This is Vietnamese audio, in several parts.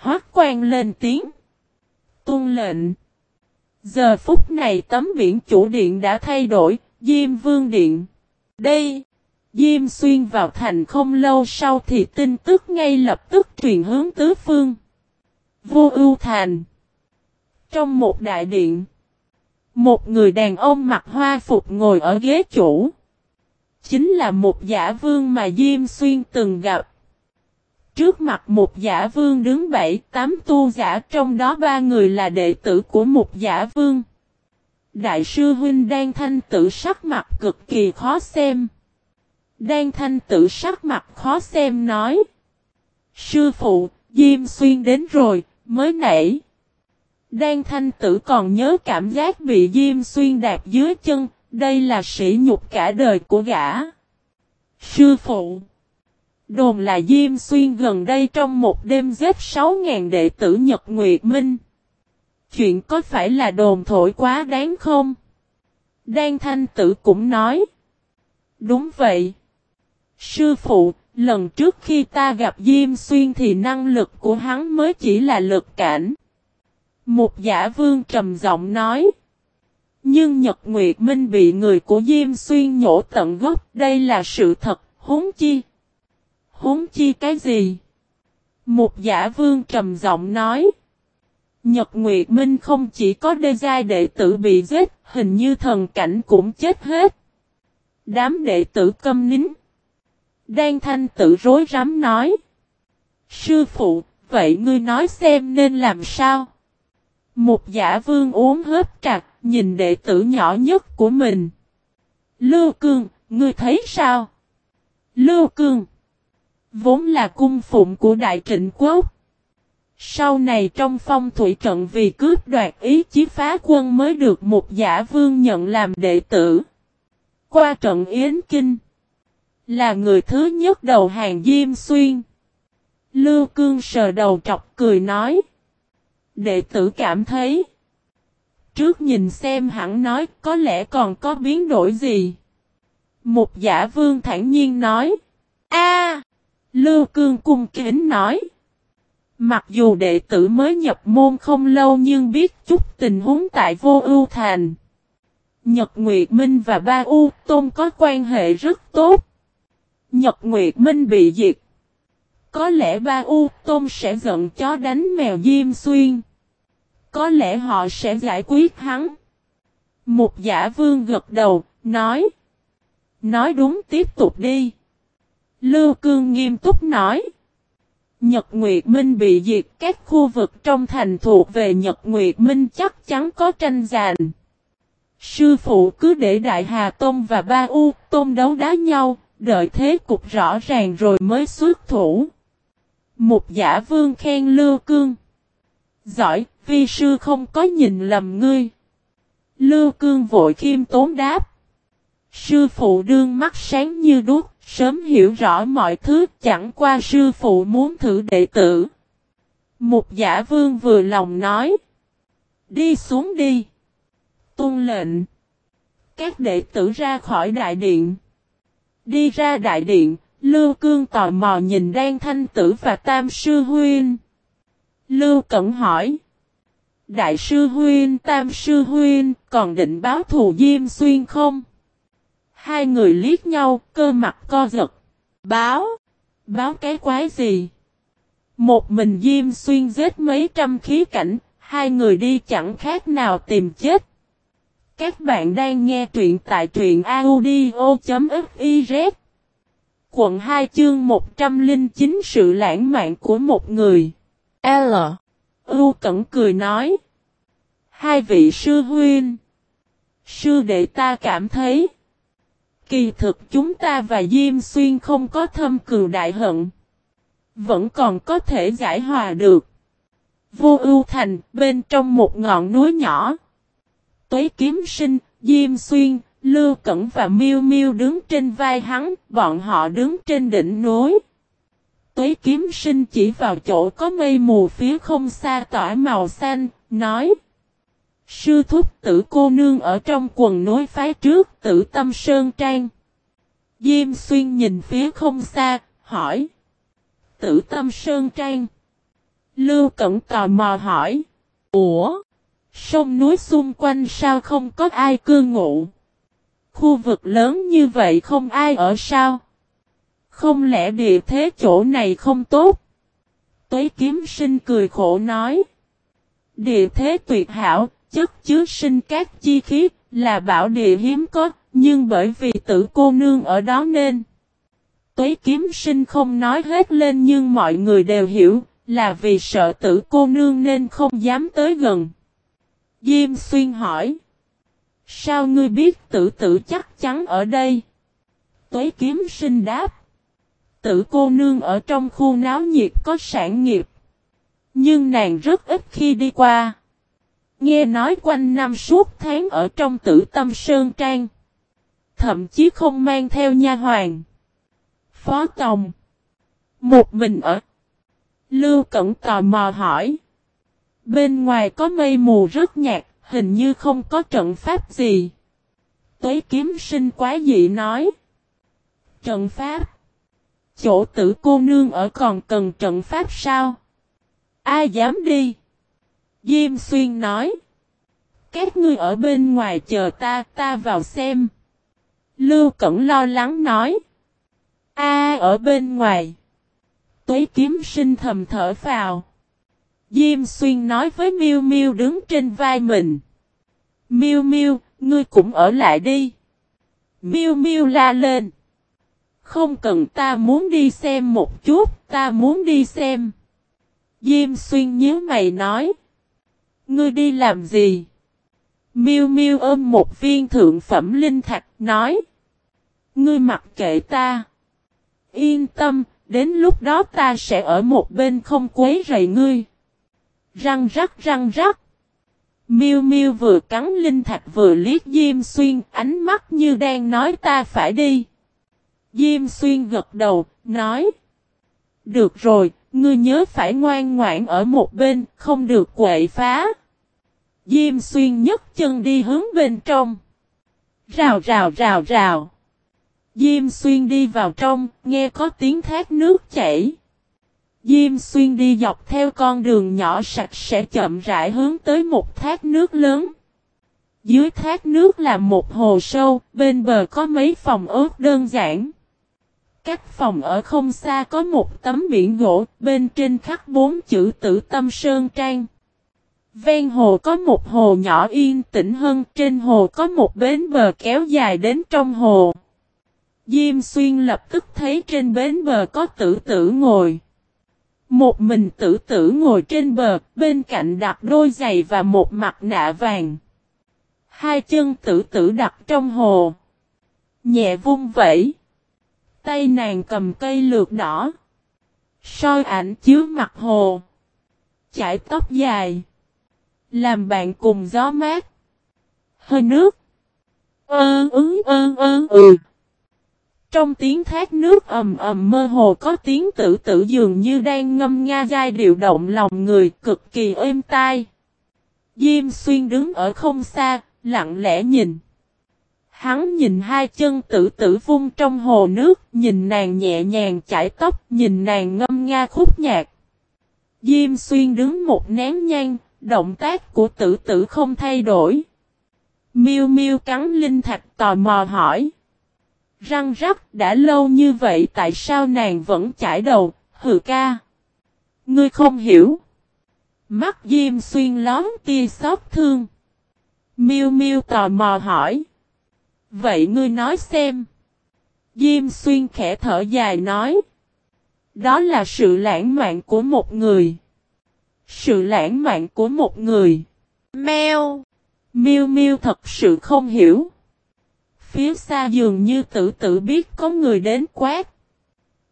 Hoác quan lên tiếng. Tuân lệnh. Giờ phút này tấm biển chủ điện đã thay đổi, Diêm Vương Điện. Đây, Diêm Xuyên vào thành không lâu sau thì tin tức ngay lập tức truyền hướng tứ phương. Vô ưu thành. Trong một đại điện, một người đàn ông mặc hoa phục ngồi ở ghế chủ. Chính là một giả vương mà Diêm Xuyên từng gặp. Trước mặt một giả vương đứng bảy tám tu giả trong đó ba người là đệ tử của một giả vương. Đại sư huynh đang thanh tử sắc mặt cực kỳ khó xem. Đang thanh tử sắc mặt khó xem nói. Sư phụ, Diêm Xuyên đến rồi, mới nãy. Đan thanh tử còn nhớ cảm giác bị Diêm Xuyên đạp dưới chân, đây là sỉ nhục cả đời của gã. Sư phụ Đồn là Diêm Xuyên gần đây trong một đêm giết 6.000 đệ tử Nhật Nguyệt Minh. Chuyện có phải là đồn thổi quá đáng không? Đan Thanh Tử cũng nói. Đúng vậy. Sư phụ, lần trước khi ta gặp Diêm Xuyên thì năng lực của hắn mới chỉ là lực cảnh. Một giả vương trầm giọng nói. Nhưng Nhật Nguyệt Minh bị người của Diêm Xuyên nhổ tận gốc, đây là sự thật, huống chi. Huống chi cái gì? Một giả vương trầm giọng nói. Nhật Nguyệt Minh không chỉ có đê giai đệ tử bị giết, hình như thần cảnh cũng chết hết. Đám đệ tử câm nín. Đan thanh tự rối rắm nói. Sư phụ, vậy ngươi nói xem nên làm sao? Một giả vương uống hớp trặc, nhìn đệ tử nhỏ nhất của mình. Lưu Cương, ngươi thấy sao? Lưu Cương Vốn là cung phụng của Đại Trịnh Quốc. Sau này trong phong thủy trận vì cướp đoạt ý chí phá quân mới được một giả vương nhận làm đệ tử. Qua trận Yến Kinh. Là người thứ nhất đầu hàng Diêm Xuyên. Lưu Cương sờ đầu trọc cười nói. Đệ tử cảm thấy. Trước nhìn xem hẳn nói có lẽ còn có biến đổi gì. Một giả vương thản nhiên nói. a Lưu Cương cung kính nói. Mặc dù đệ tử mới nhập môn không lâu nhưng biết chút tình huống tại vô ưu thành. Nhật Nguyệt Minh và Ba U Tôn có quan hệ rất tốt. Nhật Nguyệt Minh bị diệt. Có lẽ Ba U Tôn sẽ giận chó đánh mèo Diêm Xuyên. Có lẽ họ sẽ giải quyết hắn. Một giả vương gật đầu, nói. Nói đúng tiếp tục đi. Lưu Cương nghiêm túc nói. Nhật Nguyệt Minh bị diệt các khu vực trong thành thuộc về Nhật Nguyệt Minh chắc chắn có tranh giành. Sư phụ cứ để Đại Hà Tôn và Ba U Tôn đấu đá nhau, đợi thế cục rõ ràng rồi mới xuất thủ. Một giả vương khen Lưu Cương. Giỏi, vi sư không có nhìn lầm ngươi. Lưu Cương vội khiêm tốn đáp. Sư phụ đương mắt sáng như đuốc, sớm hiểu rõ mọi thứ chẳng qua sư phụ muốn thử đệ tử. Một giả vương vừa lòng nói. Đi xuống đi. Tôn lệnh. Các đệ tử ra khỏi đại điện. Đi ra đại điện, Lưu Cương tò mò nhìn Đan Thanh Tử và Tam Sư Huyên. Lưu Cẩn hỏi. Đại sư Huyên, Tam sư Huyên, còn định báo thù Diêm Xuyên không? Hai người liếc nhau, cơ mặt co giật. Báo? Báo cái quái gì? Một mình Diêm Xuyên giết mấy trăm khí cảnh, hai người đi chẳng khác nào tìm chết. Các bạn đang nghe truyện tại truyện audio.fiz Quận 2 chương 109 sự lãng mạn của một người. L. U Cẩn cười nói. Hai vị sư huynh. Sư đệ ta cảm thấy. Kỳ thực chúng ta và Diêm Xuyên không có thâm cừu đại hận. Vẫn còn có thể giải hòa được. Vô ưu thành, bên trong một ngọn núi nhỏ. Tuế kiếm sinh, Diêm Xuyên, Lưu Cẩn và Miêu Miêu đứng trên vai hắn, bọn họ đứng trên đỉnh núi. Tuế kiếm sinh chỉ vào chỗ có mây mù phía không xa tỏa màu xanh, nói. Sư thúc tử cô nương ở trong quần nối phái trước tử tâm sơn trang. Diêm xuyên nhìn phía không xa, hỏi. Tử tâm sơn trang. Lưu Cẩn tò mò hỏi. Ủa? Sông núi xung quanh sao không có ai cư ngụ? Khu vực lớn như vậy không ai ở sao? Không lẽ địa thế chỗ này không tốt? Tuế kiếm sinh cười khổ nói. Địa thế tuyệt hảo, chất chứa sinh các chi khí, là bảo địa hiếm có, nhưng bởi vì tử cô nương ở đó nên. Tuế kiếm sinh không nói hết lên nhưng mọi người đều hiểu, là vì sợ tử cô nương nên không dám tới gần. Diêm xuyên hỏi. Sao ngươi biết tử tử chắc chắn ở đây? Tuế kiếm sinh đáp. Tử cô nương ở trong khu náo nhiệt có sản nghiệp. Nhưng nàng rất ít khi đi qua. Nghe nói quanh năm suốt tháng ở trong tử tâm sơn trang. Thậm chí không mang theo nha hoàng. Phó Tòng. Một mình ở. Lưu Cẩn tò mò hỏi. Bên ngoài có mây mù rất nhạt, hình như không có trận pháp gì. Tuế kiếm sinh quá dị nói. Trận pháp. Chỗ tử cô nương ở còn cần trận pháp sao? Ai dám đi? Diêm xuyên nói. Các ngươi ở bên ngoài chờ ta, ta vào xem. Lưu Cẩn lo lắng nói. A ở bên ngoài. Tuế kiếm sinh thầm thở vào. Diêm xuyên nói với Miêu Miêu đứng trên vai mình. Miêu Miêu, ngươi cũng ở lại đi. Miêu Miêu la lên. Không cần ta muốn đi xem một chút, ta muốn đi xem. Diêm xuyên nhớ mày nói. Ngươi đi làm gì? Miêu Miêu ôm một viên thượng phẩm linh thạch nói. Ngươi mặc kệ ta. Yên tâm, đến lúc đó ta sẽ ở một bên không quấy rầy ngươi. Răng rắc răng rắc. Miêu Miêu vừa cắn linh thạch vừa liếc Diêm Xuyên, ánh mắt như đang nói ta phải đi. Diêm Xuyên gật đầu, nói. Được rồi, ngươi nhớ phải ngoan ngoãn ở một bên, không được quậy phá. Diêm Xuyên nhấc chân đi hướng bên trong. Rào rào rào rào. Diêm Xuyên đi vào trong, nghe có tiếng thác nước chảy. Diêm Xuyên đi dọc theo con đường nhỏ sạch sẽ chậm rãi hướng tới một thác nước lớn. Dưới thác nước là một hồ sâu, bên bờ có mấy phòng ớt đơn giản. Các phòng ở không xa có một tấm biển gỗ, bên trên khắc bốn chữ tử tâm sơn trang. Ven hồ có một hồ nhỏ yên tĩnh hơn, trên hồ có một bến bờ kéo dài đến trong hồ. Diêm xuyên lập tức thấy trên bến bờ có tử tử ngồi. Một mình tử tử ngồi trên bờ, bên cạnh đặt đôi giày và một mặt nạ vàng. Hai chân tử tử đặt trong hồ. Nhẹ vung vẩy. Tay nàng cầm cây lược đỏ. soi ảnh chiếu mặt hồ. Chải tóc dài. Làm bạn cùng gió mát. Hơi nước. ơ ứng ơ ơ ừ. Trong tiếng thác nước ầm ầm mơ hồ có tiếng tử tử dường như đang ngâm nga giai điệu động lòng người cực kỳ êm tai. Diêm xuyên đứng ở không xa, lặng lẽ nhìn. Hắn nhìn hai chân tử tử vung trong hồ nước, nhìn nàng nhẹ nhàng chải tóc, nhìn nàng ngâm nga khúc nhạc. Diêm xuyên đứng một nén nhang, động tác của tử tử không thay đổi. Miêu miêu cắn linh thạch tò mò hỏi. Răng rắc đã lâu như vậy tại sao nàng vẫn chải đầu, hừ ca. Ngươi không hiểu. Mắt Diêm xuyên lón tia xót thương. Miêu miêu tò mò hỏi. Vậy ngươi nói xem. Diêm xuyên khẽ thở dài nói. Đó là sự lãng mạn của một người. Sự lãng mạn của một người. Mèo. Miêu miêu thật sự không hiểu. Phía xa dường như tự tử biết có người đến quát.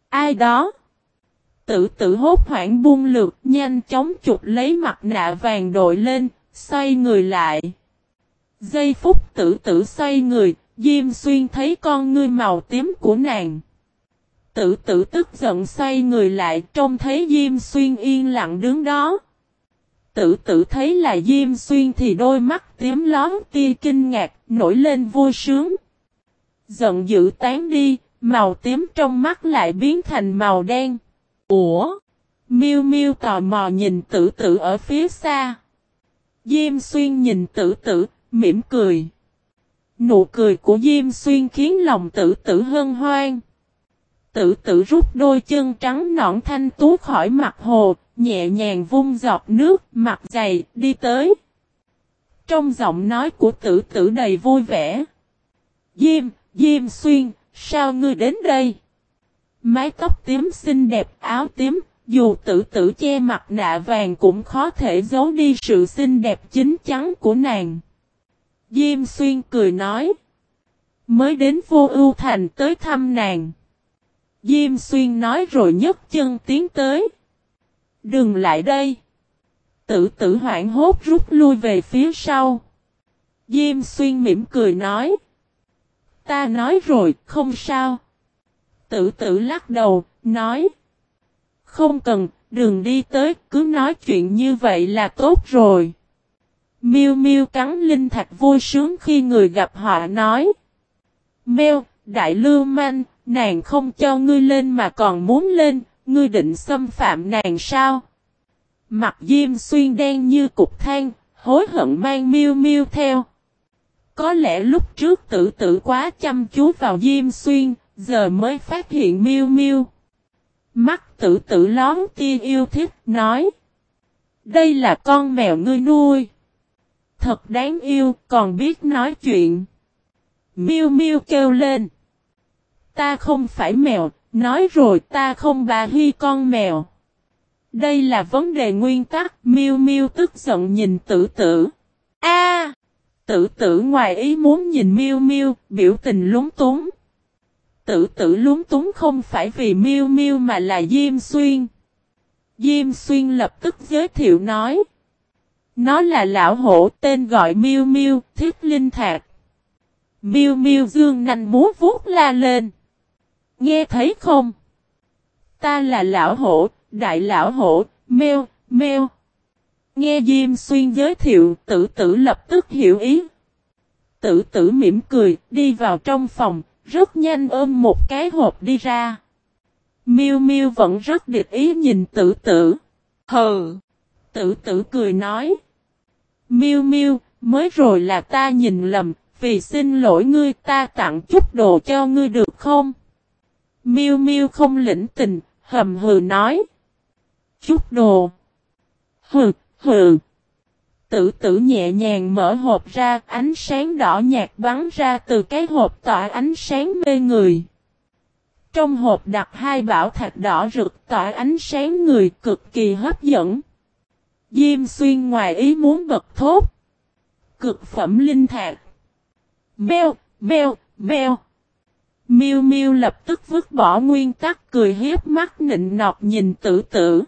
Ai đó? Tự tử hốt hoảng buông lượt nhanh chóng chụp lấy mặt nạ vàng đội lên, xoay người lại. Giây phút tử tử xoay người, Diêm xuyên thấy con ngươi màu tím của nàng. Tử tử tức giận xoay người lại trông thấy Diêm xuyên yên lặng đứng đó. Tử tử thấy là Diêm xuyên thì đôi mắt tím lón tia kinh ngạc nổi lên vui sướng. Giận dữ tán đi, màu tím trong mắt lại biến thành màu đen. Ủa? Miêu Miêu tò mò nhìn tử tử ở phía xa. Diêm xuyên nhìn tử tử, mỉm cười. Nụ cười của Diêm xuyên khiến lòng tử tử hân hoan. Tử tử rút đôi chân trắng nõn thanh tú khỏi mặt hồ, nhẹ nhàng vung giọt nước, mặt dày, đi tới. Trong giọng nói của tử tử đầy vui vẻ. Diêm, Diêm xuyên, sao ngươi đến đây? Mái tóc tím xinh đẹp, áo tím, dù tử tử che mặt nạ vàng cũng khó thể giấu đi sự xinh đẹp chính chắn của nàng. Diêm xuyên cười nói. Mới đến vô ưu thành tới thăm nàng. Diêm xuyên nói rồi nhấc chân tiến tới. Đừng lại đây. Tử tử hoảng hốt rút lui về phía sau. Diêm xuyên mỉm cười nói. Ta nói rồi, không sao. Tử tử lắc đầu, nói. Không cần, đừng đi tới, cứ nói chuyện như vậy là tốt rồi. Miêu miêu cắn linh thạch vui sướng khi người gặp họ nói. Mèo, đại lưu manh, nàng không cho ngươi lên mà còn muốn lên, ngươi định xâm phạm nàng sao? Mặt diêm xuyên đen như cục than, hối hận mang miêu miêu theo. Có lẽ lúc trước tử tử quá chăm chú vào diêm xuyên, giờ mới phát hiện miêu miêu. Mắt tử tử lón tia yêu thích, nói. Đây là con mèo ngươi nuôi. Thật đáng yêu, còn biết nói chuyện. Miu miu kêu lên. Ta không phải mèo, nói rồi ta không bà hy con mèo. Đây là vấn đề nguyên tắc, Miu miu tức giận nhìn tử tử. A, Tử tử ngoài ý muốn nhìn Miu miu biểu tình lúng túng. Tử tử lúng túng không phải vì Miu miu mà là Diêm Xuyên. Diêm Xuyên lập tức giới thiệu nói. Nó là lão hổ tên gọi miu miu thiết linh thạc. miu miu dương nanh múa vuốt la lên. Nghe thấy không? Ta là lão hổ, đại lão hổ, meo, meo. Nghe Diêm Xuyên giới thiệu, tử tử lập tức hiểu ý. Tử tử mỉm cười, đi vào trong phòng, rất nhanh ôm một cái hộp đi ra. Miu Miu vẫn rất địch ý nhìn tử tử. Hừ! Tử tử cười nói. Miu Miu, mới rồi là ta nhìn lầm, vì xin lỗi ngươi ta tặng chút đồ cho ngươi được không? Miu Miu không lĩnh tình, hầm hừ nói. Chút đồ. Hừ, hừ. Tử tử nhẹ nhàng mở hộp ra, ánh sáng đỏ nhạt bắn ra từ cái hộp tỏa ánh sáng mê người. Trong hộp đặt hai bảo thạch đỏ rực tỏa ánh sáng người cực kỳ hấp dẫn. Diêm xuyên ngoài ý muốn bật thốt. Cực phẩm linh thạch. Beo, beo, beo. Miu Miu lập tức vứt bỏ nguyên tắc cười hiếp mắt nịnh nọt nhìn tử tử.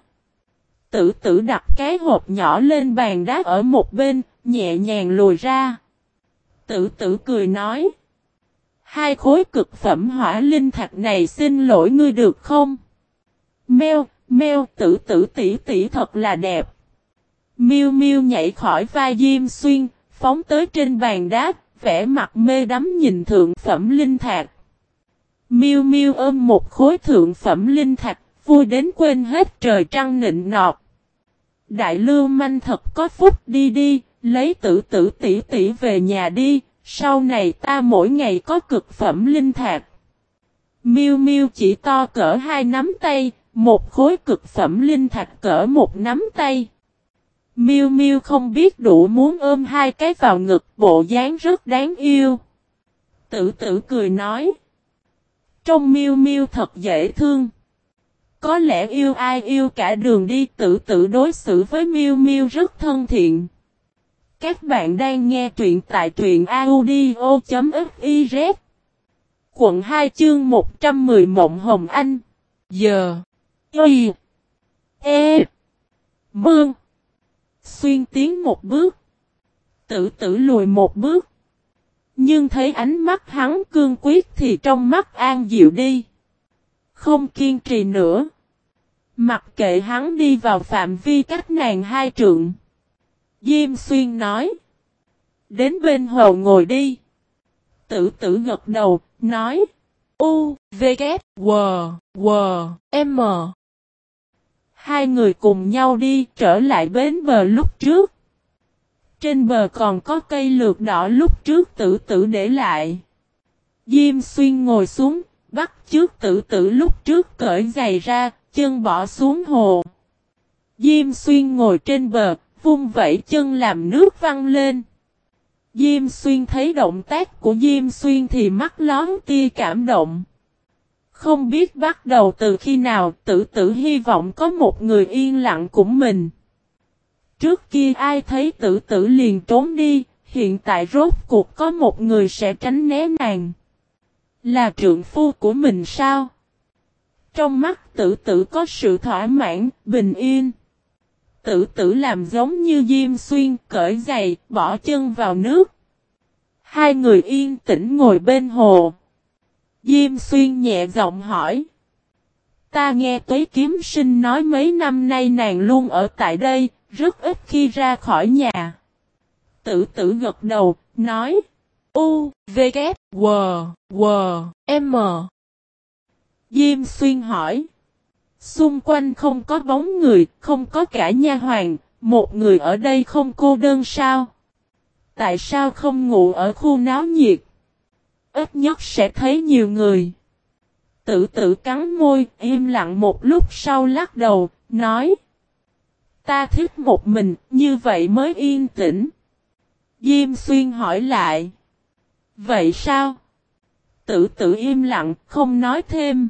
Tử tử đặt cái hộp nhỏ lên bàn đá ở một bên, nhẹ nhàng lùi ra. Tử tử cười nói. Hai khối cực phẩm hỏa linh thạch này xin lỗi ngươi được không? Mèo, mèo, tử tử tỷ tỷ thật là đẹp. Miu Miu nhảy khỏi vai Diêm Xuyên, phóng tới trên bàn đá, vẻ mặt mê đắm nhìn thượng phẩm linh thạch. Miu Miu ôm một khối thượng phẩm linh thạch, vui đến quên hết trời trăng nịnh nọt. Đại lưu manh thật có phúc đi đi, lấy tử tử tỷ tỷ về nhà đi, sau này ta mỗi ngày có cực phẩm linh thạch. Miu Miu chỉ to cỡ hai nắm tay, một khối cực phẩm linh thạch cỡ một nắm tay. Miu Miu không biết đủ muốn ôm hai cái vào ngực, bộ dáng rất đáng yêu. Tử tử cười nói. Trong Miu Miu thật dễ thương. Có lẽ yêu ai yêu cả đường đi tử tử đối xử với Miu Miu rất thân thiện. Các bạn đang nghe truyện tại truyện audio.fiz Quận 2 chương 110 Mộng Hồng Anh Giờ Y E Mương Xuyên tiến một bước Tử tử lùi một bước Nhưng thấy ánh mắt hắn cương quyết thì trong mắt an dịu đi không kiên trì nữa. Mặc kệ hắn đi vào phạm vi cách nàng hai trượng. Diêm xuyên nói. Đến bên hồ ngồi đi. Tử tử gật đầu, nói. U, V, K, W, W, M. Hai người cùng nhau đi trở lại bến bờ lúc trước. Trên bờ còn có cây lược đỏ lúc trước tử tử để lại. Diêm xuyên ngồi xuống, bắt trước tử tử lúc trước cởi giày ra, chân bỏ xuống hồ. Diêm xuyên ngồi trên bờ, vung vẩy chân làm nước văng lên. Diêm xuyên thấy động tác của Diêm xuyên thì mắt lón tia cảm động. Không biết bắt đầu từ khi nào tử tử hy vọng có một người yên lặng của mình. Trước kia ai thấy tử tử liền trốn đi, hiện tại rốt cuộc có một người sẽ tránh né nàng. Là trượng phu của mình sao? Trong mắt tử tử có sự thỏa mãn, bình yên. Tử tử làm giống như Diêm Xuyên cởi giày, bỏ chân vào nước. Hai người yên tĩnh ngồi bên hồ. Diêm Xuyên nhẹ giọng hỏi. Ta nghe Tuế Kiếm Sinh nói mấy năm nay nàng luôn ở tại đây, rất ít khi ra khỏi nhà. Tử tử gật đầu, nói. U, V, K, W, W, M. Diêm Xuyên hỏi. Xung quanh không có bóng người, không có cả nha hoàng, một người ở đây không cô đơn sao? Tại sao không ngủ ở khu náo nhiệt? Ít nhất sẽ thấy nhiều người. Tự tử cắn môi, im lặng một lúc sau lắc đầu, nói. Ta thích một mình, như vậy mới yên tĩnh. Diêm xuyên hỏi lại. Vậy sao? Tự tử im lặng, không nói thêm.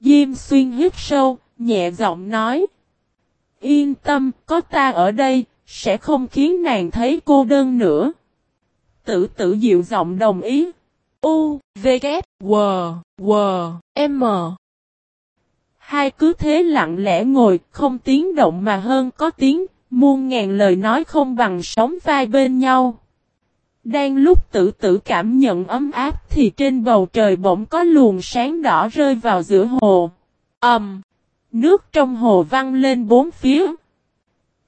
Diêm xuyên hít sâu, nhẹ giọng nói. Yên tâm, có ta ở đây, sẽ không khiến nàng thấy cô đơn nữa. Tử tử dịu giọng đồng ý. U, V, K, W, W, M. Hai cứ thế lặng lẽ ngồi, không tiếng động mà hơn có tiếng, muôn ngàn lời nói không bằng sóng vai bên nhau. Đang lúc tử tử cảm nhận ấm áp thì trên bầu trời bỗng có luồng sáng đỏ rơi vào giữa hồ. Ẩm! Um, nước trong hồ văng lên bốn phía.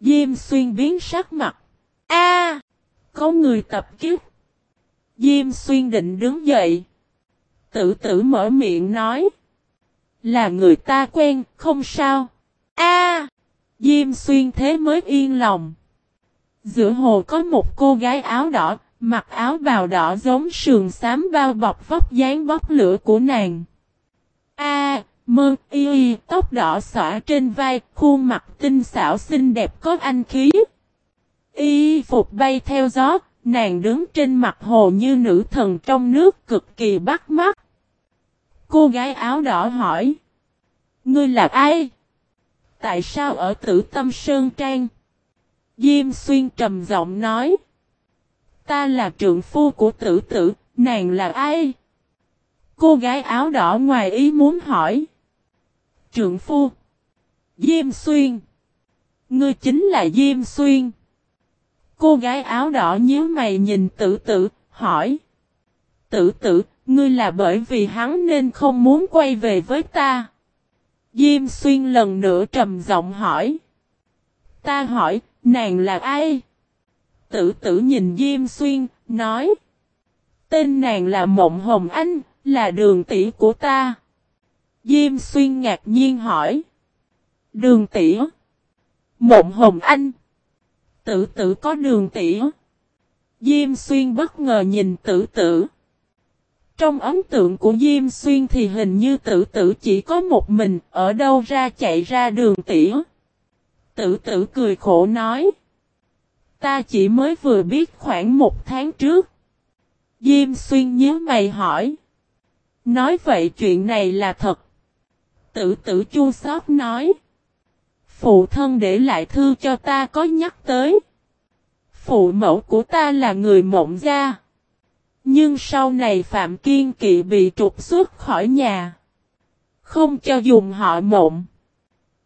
Diêm xuyên biến sắc mặt. A, Có người tập kiếp. Diêm xuyên định đứng dậy. Tử tử mở miệng nói. Là người ta quen, không sao. A, Diêm xuyên thế mới yên lòng. Giữa hồ có một cô gái áo đỏ, mặc áo bào đỏ giống sườn xám bao bọc vóc dáng bóc lửa của nàng. A, mơ, y y, tóc đỏ xõa trên vai, khuôn mặt tinh xảo xinh đẹp có anh khí. Y phục bay theo gió, nàng đứng trên mặt hồ như nữ thần trong nước cực kỳ bắt mắt. Cô gái áo đỏ hỏi. Ngươi là ai? Tại sao ở tử tâm Sơn Trang? Diêm xuyên trầm giọng nói. Ta là trượng phu của tử tử, nàng là ai? Cô gái áo đỏ ngoài ý muốn hỏi. Trượng phu. Diêm xuyên. Ngươi chính là Diêm xuyên. Cô gái áo đỏ nhíu mày nhìn tử tử, hỏi. Tử tử, ngươi là bởi vì hắn nên không muốn quay về với ta. Diêm xuyên lần nữa trầm giọng hỏi. Ta hỏi, nàng là ai? Tử tử nhìn Diêm xuyên, nói. Tên nàng là Mộng Hồng Anh, là đường tỷ của ta. Diêm xuyên ngạc nhiên hỏi. Đường tỷ. Mộng Hồng Anh. Tử tử có đường tỉa. Diêm xuyên bất ngờ nhìn tử tử. Trong ấn tượng của Diêm Xuyên thì hình như tử tử chỉ có một mình, ở đâu ra chạy ra đường tỉ. Tử tử cười khổ nói. Ta chỉ mới vừa biết khoảng một tháng trước. Diêm Xuyên nhớ mày hỏi. Nói vậy chuyện này là thật. Tử tử chua xót nói. Phụ thân để lại thư cho ta có nhắc tới. Phụ mẫu của ta là người mộng gia. Nhưng sau này Phạm Kiên Kỵ bị trục xuất khỏi nhà. Không cho dùng họ mộng.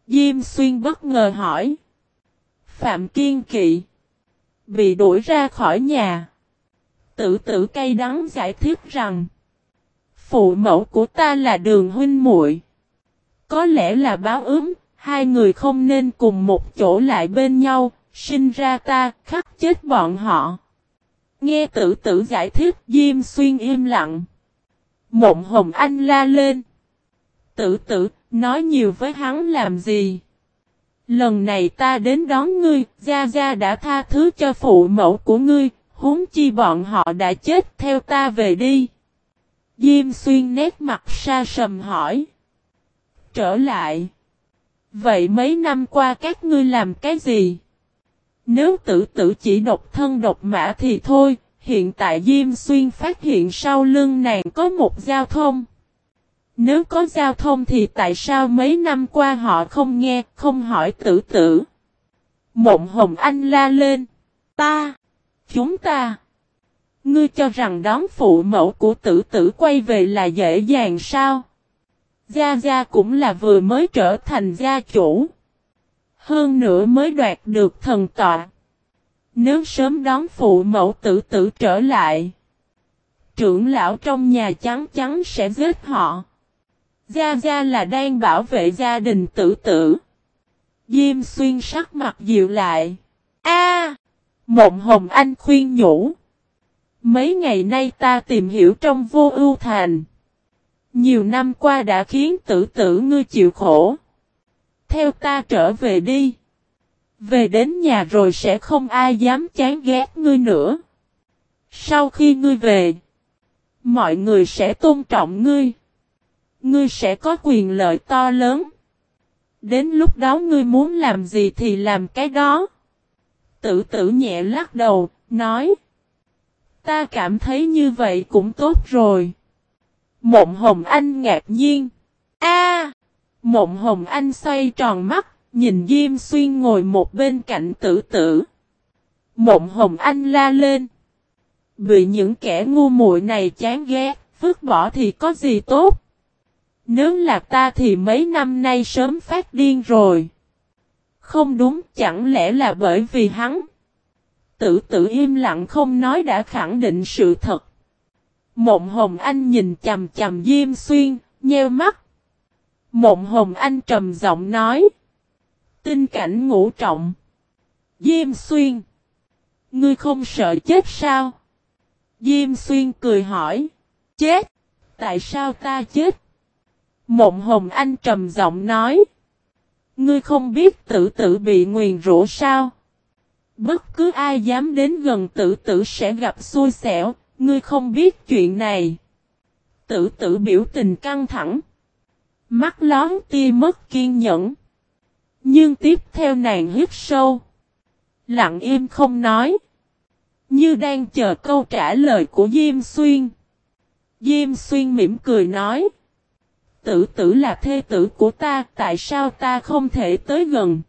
Diêm Xuyên bất ngờ hỏi. Phạm Kiên Kỵ. Bị đuổi ra khỏi nhà. Tự tử cay đắng giải thích rằng. Phụ mẫu của ta là đường huynh muội Có lẽ là báo ứng, hai người không nên cùng một chỗ lại bên nhau, sinh ra ta, khắc chết bọn họ. Nghe tử tử giải thích Diêm Xuyên im lặng. Mộng Hồng Anh la lên. Tử tử, nói nhiều với hắn làm gì? Lần này ta đến đón ngươi, Gia Gia đã tha thứ cho phụ mẫu của ngươi, huống chi bọn họ đã chết theo ta về đi. Diêm xuyên nét mặt xa sầm hỏi. Trở lại. Vậy mấy năm qua các ngươi làm cái gì? Nếu tử tử chỉ độc thân độc mã thì thôi, hiện tại Diêm Xuyên phát hiện sau lưng nàng có một giao thông. Nếu có giao thông thì tại sao mấy năm qua họ không nghe, không hỏi tử tử? Mộng Hồng Anh la lên. Ta! Chúng ta! Ngươi cho rằng đón phụ mẫu của tử tử quay về là dễ dàng sao? Gia Gia cũng là vừa mới trở thành gia chủ. Hơn nữa mới đoạt được thần tọa. Nếu sớm đón phụ mẫu tử tử trở lại. Trưởng lão trong nhà chắn chắn sẽ giết họ. Gia Gia là đang bảo vệ gia đình tử tử. Diêm xuyên sắc mặt dịu lại. A, Mộng Hồng Anh khuyên nhủ. Mấy ngày nay ta tìm hiểu trong vô ưu thành. Nhiều năm qua đã khiến tử tử ngươi chịu khổ. Theo ta trở về đi. Về đến nhà rồi sẽ không ai dám chán ghét ngươi nữa. Sau khi ngươi về, mọi người sẽ tôn trọng ngươi. Ngươi sẽ có quyền lợi to lớn. Đến lúc đó ngươi muốn làm gì thì làm cái đó. Tử tử nhẹ lắc đầu, nói. Ta cảm thấy như vậy cũng tốt rồi. Mộng Hồng Anh ngạc nhiên. A! Mộng Hồng Anh xoay tròn mắt, nhìn Diêm Xuyên ngồi một bên cạnh tử tử. Mộng Hồng Anh la lên. Bị những kẻ ngu muội này chán ghét, vứt bỏ thì có gì tốt. Nếu là ta thì mấy năm nay sớm phát điên rồi. Không đúng, chẳng lẽ là bởi vì hắn. Tử tử im lặng không nói đã khẳng định sự thật. Mộng Hồng Anh nhìn chầm chầm Diêm Xuyên, nheo mắt. Mộng Hồng Anh trầm giọng nói. Tinh cảnh ngũ trọng. Diêm Xuyên. Ngươi không sợ chết sao? Diêm Xuyên cười hỏi. Chết? Tại sao ta chết? Mộng Hồng Anh trầm giọng nói. Ngươi không biết tử tử bị nguyền rủa sao? Bất cứ ai dám đến gần tử tử sẽ gặp xui xẻo, ngươi không biết chuyện này. Tử tử biểu tình căng thẳng. Mắt lón tia mất kiên nhẫn. Nhưng tiếp theo nàng hít sâu. Lặng im không nói. Như đang chờ câu trả lời của Diêm Xuyên. Diêm Xuyên mỉm cười nói. Tử tử là thê tử của ta, tại sao ta không thể tới gần?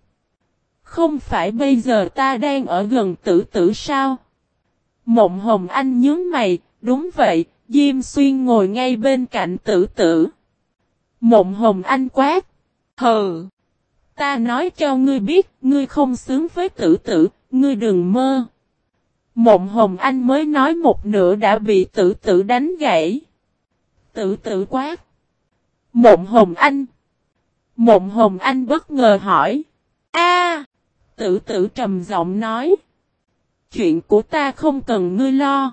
Không phải bây giờ ta đang ở gần tử tử sao? Mộng Hồng Anh nhướng mày, đúng vậy, Diêm Xuyên ngồi ngay bên cạnh tử tử. Mộng Hồng Anh quát. Hừ! Ta nói cho ngươi biết, ngươi không xứng với tử tử, ngươi đừng mơ. Mộng Hồng Anh mới nói một nửa đã bị tử tử đánh gãy. Tử tử quát. Mộng Hồng Anh. Mộng Hồng Anh bất ngờ hỏi. A, Tử tử trầm giọng nói. Chuyện của ta không cần ngươi lo.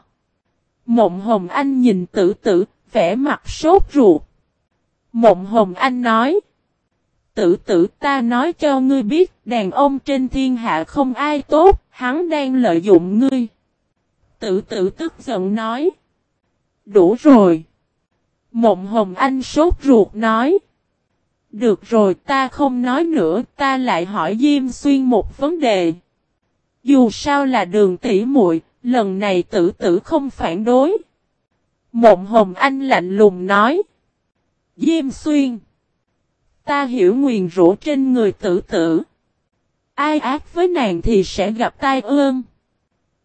Mộng Hồng Anh nhìn tử tử, vẻ mặt sốt ruột. Mộng Hồng Anh nói. Tử tử ta nói cho ngươi biết, đàn ông trên thiên hạ không ai tốt, hắn đang lợi dụng ngươi. Tử tử tức giận nói. Đủ rồi. Mộng Hồng Anh sốt ruột nói. Được rồi ta không nói nữa ta lại hỏi Diêm Xuyên một vấn đề. Dù sao là đường tỷ muội lần này tử tử không phản đối. Mộng Hồng Anh lạnh lùng nói. Diêm Xuyên. Ta hiểu nguyền rũ trên người tử tử. Ai ác với nàng thì sẽ gặp tai ương.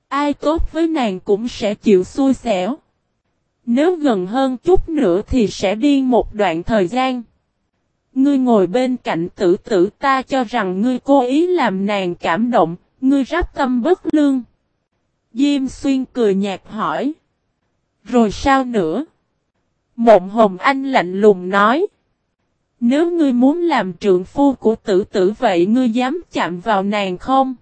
Ai tốt với nàng cũng sẽ chịu xui xẻo. Nếu gần hơn chút nữa thì sẽ điên một đoạn thời gian. Ngươi ngồi bên cạnh tử tử ta cho rằng ngươi cố ý làm nàng cảm động, ngươi rắp tâm bất lương. Diêm xuyên cười nhạt hỏi. Rồi sao nữa? Mộng hồng anh lạnh lùng nói. Nếu ngươi muốn làm trượng phu của tử tử vậy ngươi dám chạm vào nàng không?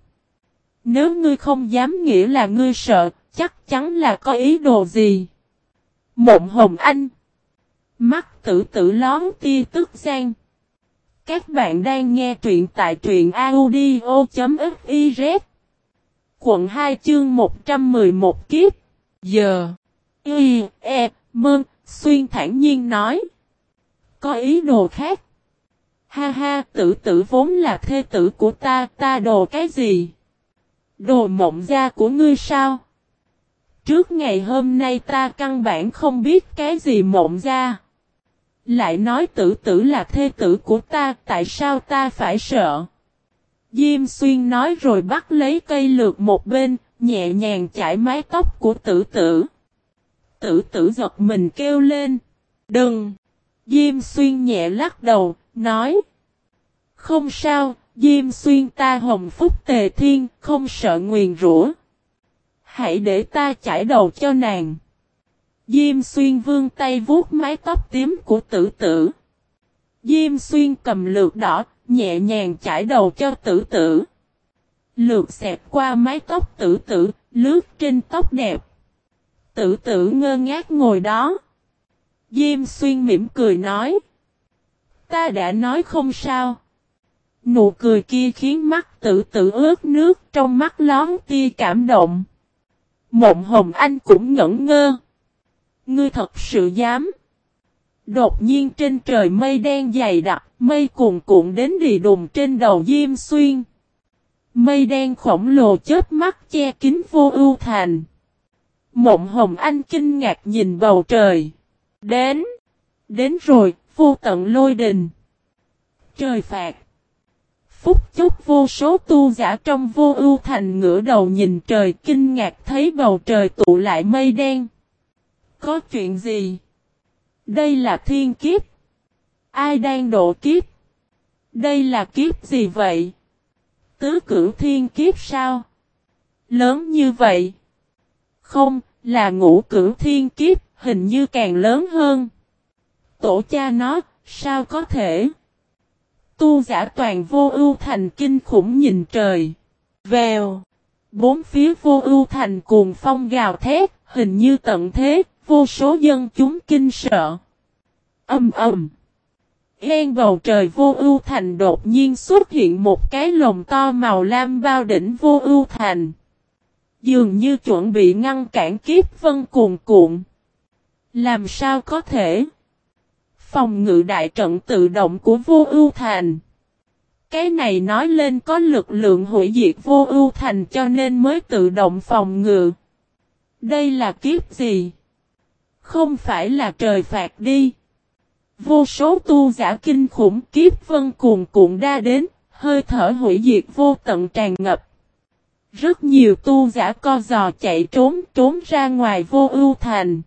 Nếu ngươi không dám nghĩa là ngươi sợ, chắc chắn là có ý đồ gì? Mộng hồng anh. Mắt tử tử lón tia tức gian. Các bạn đang nghe truyện tại truyện audio.fiz Quận 2 chương 111 kiếp. Giờ. Y. E. Mơn. Xuyên thản nhiên nói. Có ý đồ khác. Ha ha, tử tử vốn là thê tử của ta Ta đồ cái gì? Đồ mộng gia của ngươi sao? Trước ngày hôm nay ta căn bản không biết cái gì mộng gia lại nói tử tử là thê tử của ta, tại sao ta phải sợ? Diêm xuyên nói rồi bắt lấy cây lược một bên, nhẹ nhàng chải mái tóc của tử tử. Tử tử giật mình kêu lên. Đừng! Diêm xuyên nhẹ lắc đầu, nói. Không sao, Diêm xuyên ta hồng phúc tề thiên, không sợ nguyền rủa. Hãy để ta chải đầu cho nàng. Diêm xuyên vương tay vuốt mái tóc tím của tử tử. Diêm xuyên cầm lược đỏ, nhẹ nhàng chải đầu cho tử tử. Lược xẹp qua mái tóc tử tử, lướt trên tóc đẹp. Tử tử ngơ ngác ngồi đó. Diêm xuyên mỉm cười nói. Ta đã nói không sao. Nụ cười kia khiến mắt tử tử ướt nước trong mắt lón tia cảm động. Mộng hồng anh cũng ngẩn ngơ. Ngươi thật sự dám. Đột nhiên trên trời mây đen dày đặc, mây cuồn cuộn đến đì đùng trên đầu Diêm Xuyên. Mây đen khổng lồ chết mắt che kín vô ưu thành. Mộng Hồng Anh kinh ngạc nhìn bầu trời. Đến. Đến rồi, vô tận lôi đình. Trời phạt. Phúc chốc vô số tu giả trong vô ưu thành ngửa đầu nhìn trời kinh ngạc thấy bầu trời tụ lại mây đen. Có chuyện gì? Đây là thiên kiếp. Ai đang độ kiếp? Đây là kiếp gì vậy? Tứ cửu thiên kiếp sao? Lớn như vậy? Không, là ngũ cửu thiên kiếp, hình như càng lớn hơn. Tổ cha nó, sao có thể? Tu giả toàn vô ưu thành kinh khủng nhìn trời. Vèo. Bốn phía vô ưu thành cuồng phong gào thét, hình như tận thế, vô số dân chúng kinh sợ. Âm ầm. Ghen bầu trời vô ưu thành đột nhiên xuất hiện một cái lồng to màu lam bao đỉnh vô ưu thành. Dường như chuẩn bị ngăn cản kiếp vân cuồn cuộn. Làm sao có thể? Phòng ngự đại trận tự động của vô ưu thành. Cái này nói lên có lực lượng hủy diệt vô ưu thành cho nên mới tự động phòng ngự. Đây là kiếp gì? Không phải là trời phạt đi. Vô số tu giả kinh khủng kiếp vân cuồn cuộn đa đến, hơi thở hủy diệt vô tận tràn ngập. Rất nhiều tu giả co giò chạy trốn trốn ra ngoài vô ưu thành.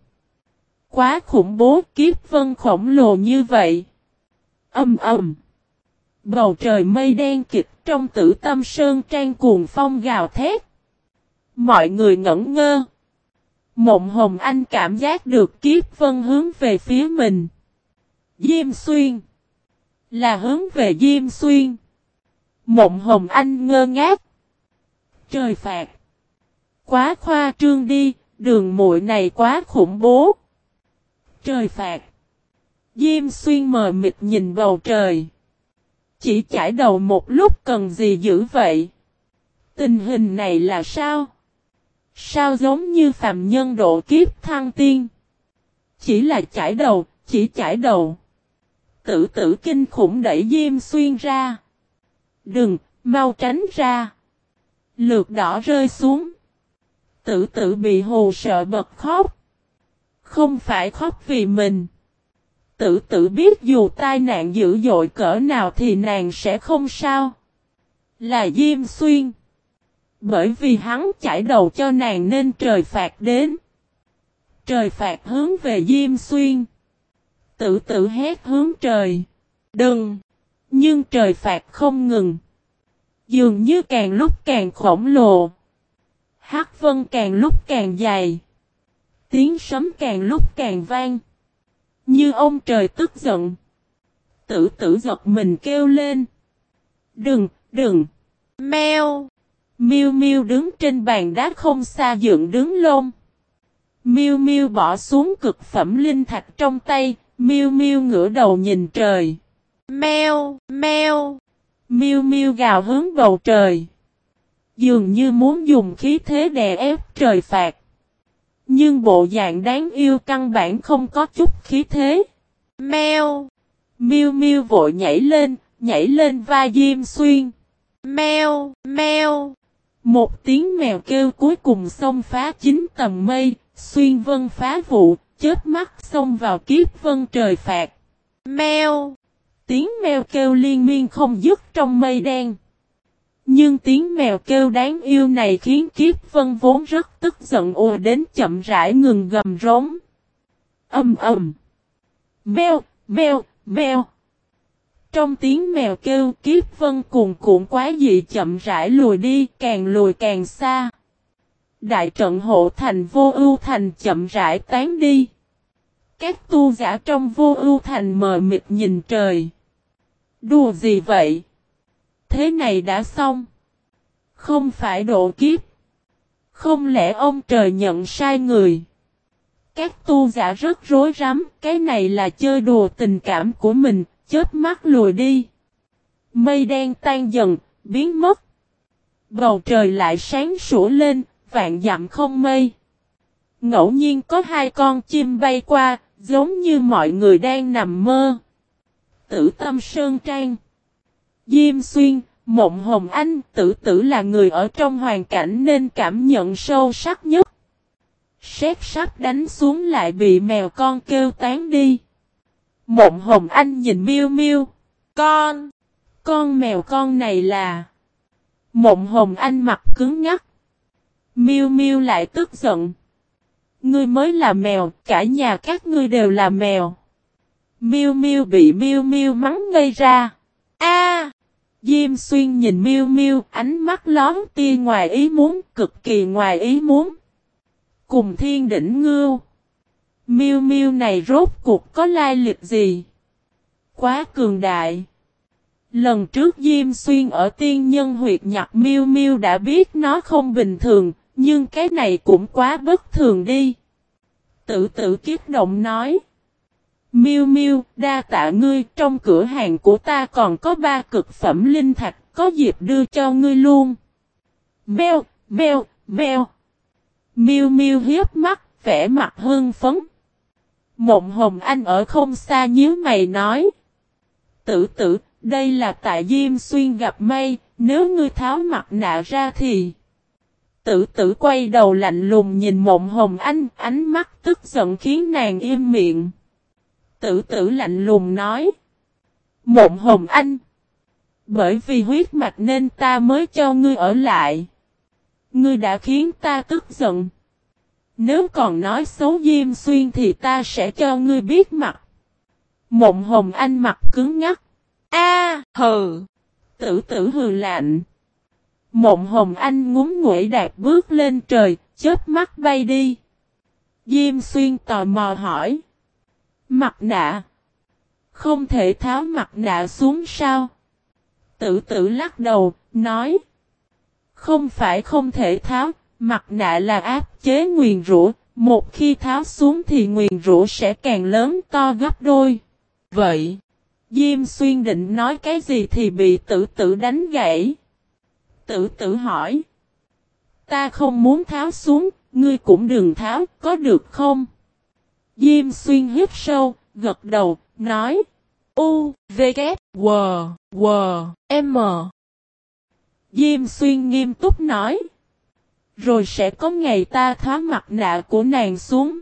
Quá khủng bố kiếp vân khổng lồ như vậy. Âm ầm. Bầu trời mây đen kịch trong tử tâm sơn trang cuồng phong gào thét. Mọi người ngẩn ngơ. Mộng Hồng Anh cảm giác được kiếp vân hướng về phía mình. Diêm Xuyên. Là hướng về Diêm Xuyên. Mộng Hồng Anh ngơ ngác. Trời phạt. Quá khoa trương đi, đường muội này quá khủng bố. Trời phạt. Diêm Xuyên mờ mịt nhìn bầu trời. Chỉ chải đầu một lúc cần gì dữ vậy? Tình hình này là sao? Sao giống như phàm nhân độ kiếp thăng tiên? Chỉ là chải đầu, chỉ chải đầu. Tử tử kinh khủng đẩy Diêm Xuyên ra. Đừng, mau tránh ra. lượt đỏ rơi xuống. Tử tử bị hồ sợ bật khóc. Không phải khóc vì mình. Tử tử biết dù tai nạn dữ dội cỡ nào thì nàng sẽ không sao. Là Diêm Xuyên. Bởi vì hắn chảy đầu cho nàng nên trời phạt đến. Trời phạt hướng về Diêm Xuyên. Tự tự hét hướng trời. Đừng! Nhưng trời phạt không ngừng. Dường như càng lúc càng khổng lồ. hát vân càng lúc càng dài. Tiếng sấm càng lúc càng vang. Như ông trời tức giận. Tử tử giật mình kêu lên. Đừng, đừng. Mèo. Miu Miu đứng trên bàn đá không xa dựng đứng lông. Miu Miu bỏ xuống cực phẩm linh thạch trong tay, Miu Miu ngửa đầu nhìn trời. meo, meo. Miu miu gào hướng bầu trời. Dường như muốn dùng khí thế đè ép trời phạt. Nhưng bộ dạng đáng yêu căn bản không có chút khí thế. Meo. Miu miu vội nhảy lên, nhảy lên vai Diêm Xuyên. Meo, meo. Một tiếng mèo kêu cuối cùng xông phá chính tầng mây, xuyên vân phá vụ, chết mắt xông vào kiếp vân trời phạt. Mèo, Tiếng mèo kêu liên miên không dứt trong mây đen. Nhưng tiếng mèo kêu đáng yêu này khiến kiếp vân vốn rất tức giận ùa đến chậm rãi ngừng gầm rống. Âm ầm. Mèo, mèo, mèo. Trong tiếng mèo kêu kiếp vân cuồn cuộn quá dị chậm rãi lùi đi càng lùi càng xa. Đại trận hộ thành vô ưu thành chậm rãi tán đi. Các tu giả trong vô ưu thành mờ mịt nhìn trời. Đùa gì vậy? Thế này đã xong. Không phải độ kiếp. Không lẽ ông trời nhận sai người? Các tu giả rất rối rắm, cái này là chơi đùa tình cảm của mình, chết mắt lùi đi. Mây đen tan dần, biến mất. Bầu trời lại sáng sủa lên, vạn dặm không mây. Ngẫu nhiên có hai con chim bay qua, giống như mọi người đang nằm mơ. Tử tâm Sơn Trang Diêm Xuyên, Mộng Hồng Anh, tử tử là người ở trong hoàn cảnh nên cảm nhận sâu sắc nhất. Xét sắp đánh xuống lại bị mèo con kêu tán đi. Mộng Hồng Anh nhìn miêu miêu. Con! Con mèo con này là... Mộng Hồng Anh mặt cứng ngắc. Miêu miêu lại tức giận. Ngươi mới là mèo, cả nhà các ngươi đều là mèo. Miêu miêu bị miêu miêu mắng ngây ra. A! Diêm xuyên nhìn miêu miêu, ánh mắt lón tia ngoài ý muốn, cực kỳ ngoài ý muốn. Cùng thiên đỉnh ngưu. Miêu miêu này rốt cuộc có lai lịch gì? Quá cường đại. Lần trước Diêm Xuyên ở tiên nhân huyệt nhặt miêu miêu đã biết nó không bình thường, nhưng cái này cũng quá bất thường đi. Tự tử kiếp động nói. Miu Miu, đa tạ ngươi, trong cửa hàng của ta còn có ba cực phẩm linh thạch, có dịp đưa cho ngươi luôn. Mèo, mèo, mèo. Miu Miu hiếp mắt, vẻ mặt hưng phấn. Mộng Hồng Anh ở không xa nhíu mày nói. Tử tử, đây là tại Diêm Xuyên gặp mây. nếu ngươi tháo mặt nạ ra thì... Tử tử quay đầu lạnh lùng nhìn mộng Hồng Anh, ánh mắt tức giận khiến nàng im miệng. Tử tử lạnh lùng nói. Mộng Hồng Anh. Bởi vì huyết mạch nên ta mới cho ngươi ở lại. Ngươi đã khiến ta tức giận. Nếu còn nói xấu Diêm Xuyên thì ta sẽ cho ngươi biết mặt. Mộng Hồng Anh mặt cứng ngắc. A, hừ. Tử tử hừ lạnh. Mộng Hồng Anh ngúng nguội đạt bước lên trời, chết mắt bay đi. Diêm Xuyên tò mò hỏi. Mặt nạ. Không thể tháo mặt nạ xuống sao? Tử tử lắc đầu, nói. Không phải không thể tháo, mặt nạ là áp chế nguyền rũ, một khi tháo xuống thì nguyền rũ sẽ càng lớn to gấp đôi. Vậy, Diêm Xuyên định nói cái gì thì bị tử tử đánh gãy. Tử tử hỏi. Ta không muốn tháo xuống, ngươi cũng đừng tháo, có được không? Diêm xuyên hít sâu, gật đầu, nói. U, V, K, W, W, M. Diêm xuyên nghiêm túc nói. Rồi sẽ có ngày ta thoá mặt nạ của nàng xuống.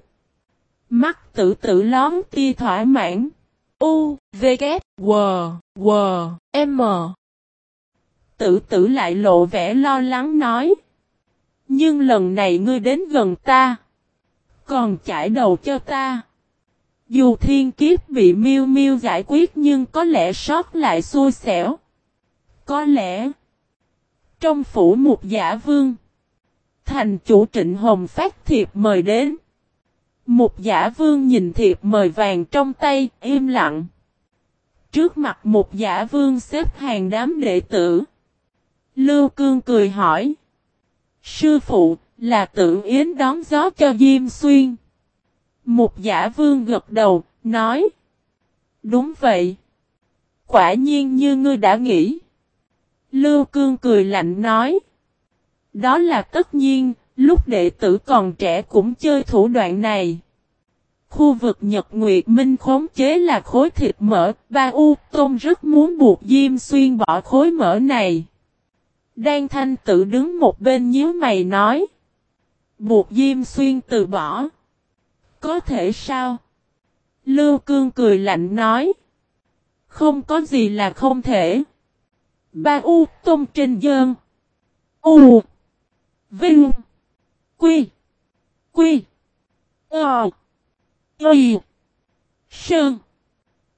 Mắt tử tử lón tia thỏa mãn. U, V, K, W, W, M. Tử tử lại lộ vẻ lo lắng nói. Nhưng lần này ngươi đến gần ta. Còn chải đầu cho ta. Dù thiên kiếp bị miêu miêu giải quyết nhưng có lẽ sót lại xui xẻo. Có lẽ. Trong phủ một giả vương. Thành chủ trịnh hồng phát thiệp mời đến. Một giả vương nhìn thiệp mời vàng trong tay, im lặng. Trước mặt một giả vương xếp hàng đám đệ tử. Lưu Cương cười hỏi. Sư phụ, là tự yến đón gió cho Diêm Xuyên. Một giả vương gật đầu, nói. Đúng vậy. Quả nhiên như ngươi đã nghĩ. Lưu Cương cười lạnh nói. Đó là tất nhiên, lúc đệ tử còn trẻ cũng chơi thủ đoạn này. Khu vực Nhật Nguyệt Minh khống chế là khối thịt mỡ, ba U Tôn rất muốn buộc Diêm Xuyên bỏ khối mỡ này. Đan Thanh tự đứng một bên nhíu mày nói. Buộc Diêm Xuyên từ bỏ. Có thể sao? Lưu Cương cười lạnh nói. Không có gì là không thể. Ba U Tôn trên dơn. U. Vinh. Quy. Quy. Ờ. Ây. Sơn.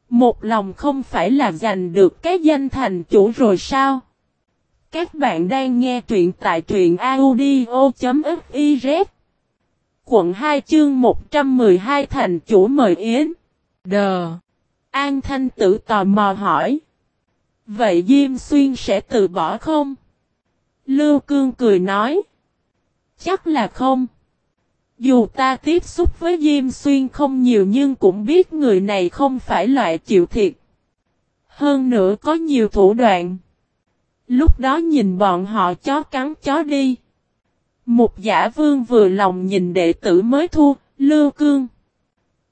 Một lòng không phải là giành được cái danh thành chủ rồi sao? Các bạn đang nghe truyện tại truyện audio.fiz Quận 2 chương 112 thành chủ mời Yến Đờ An Thanh tự tò mò hỏi Vậy Diêm Xuyên sẽ từ bỏ không? Lưu Cương cười nói Chắc là không Dù ta tiếp xúc với Diêm Xuyên không nhiều nhưng cũng biết người này không phải loại chịu thiệt Hơn nữa có nhiều thủ đoạn Lúc đó nhìn bọn họ chó cắn chó đi. Một giả vương vừa lòng nhìn đệ tử mới thu, Lưu Cương.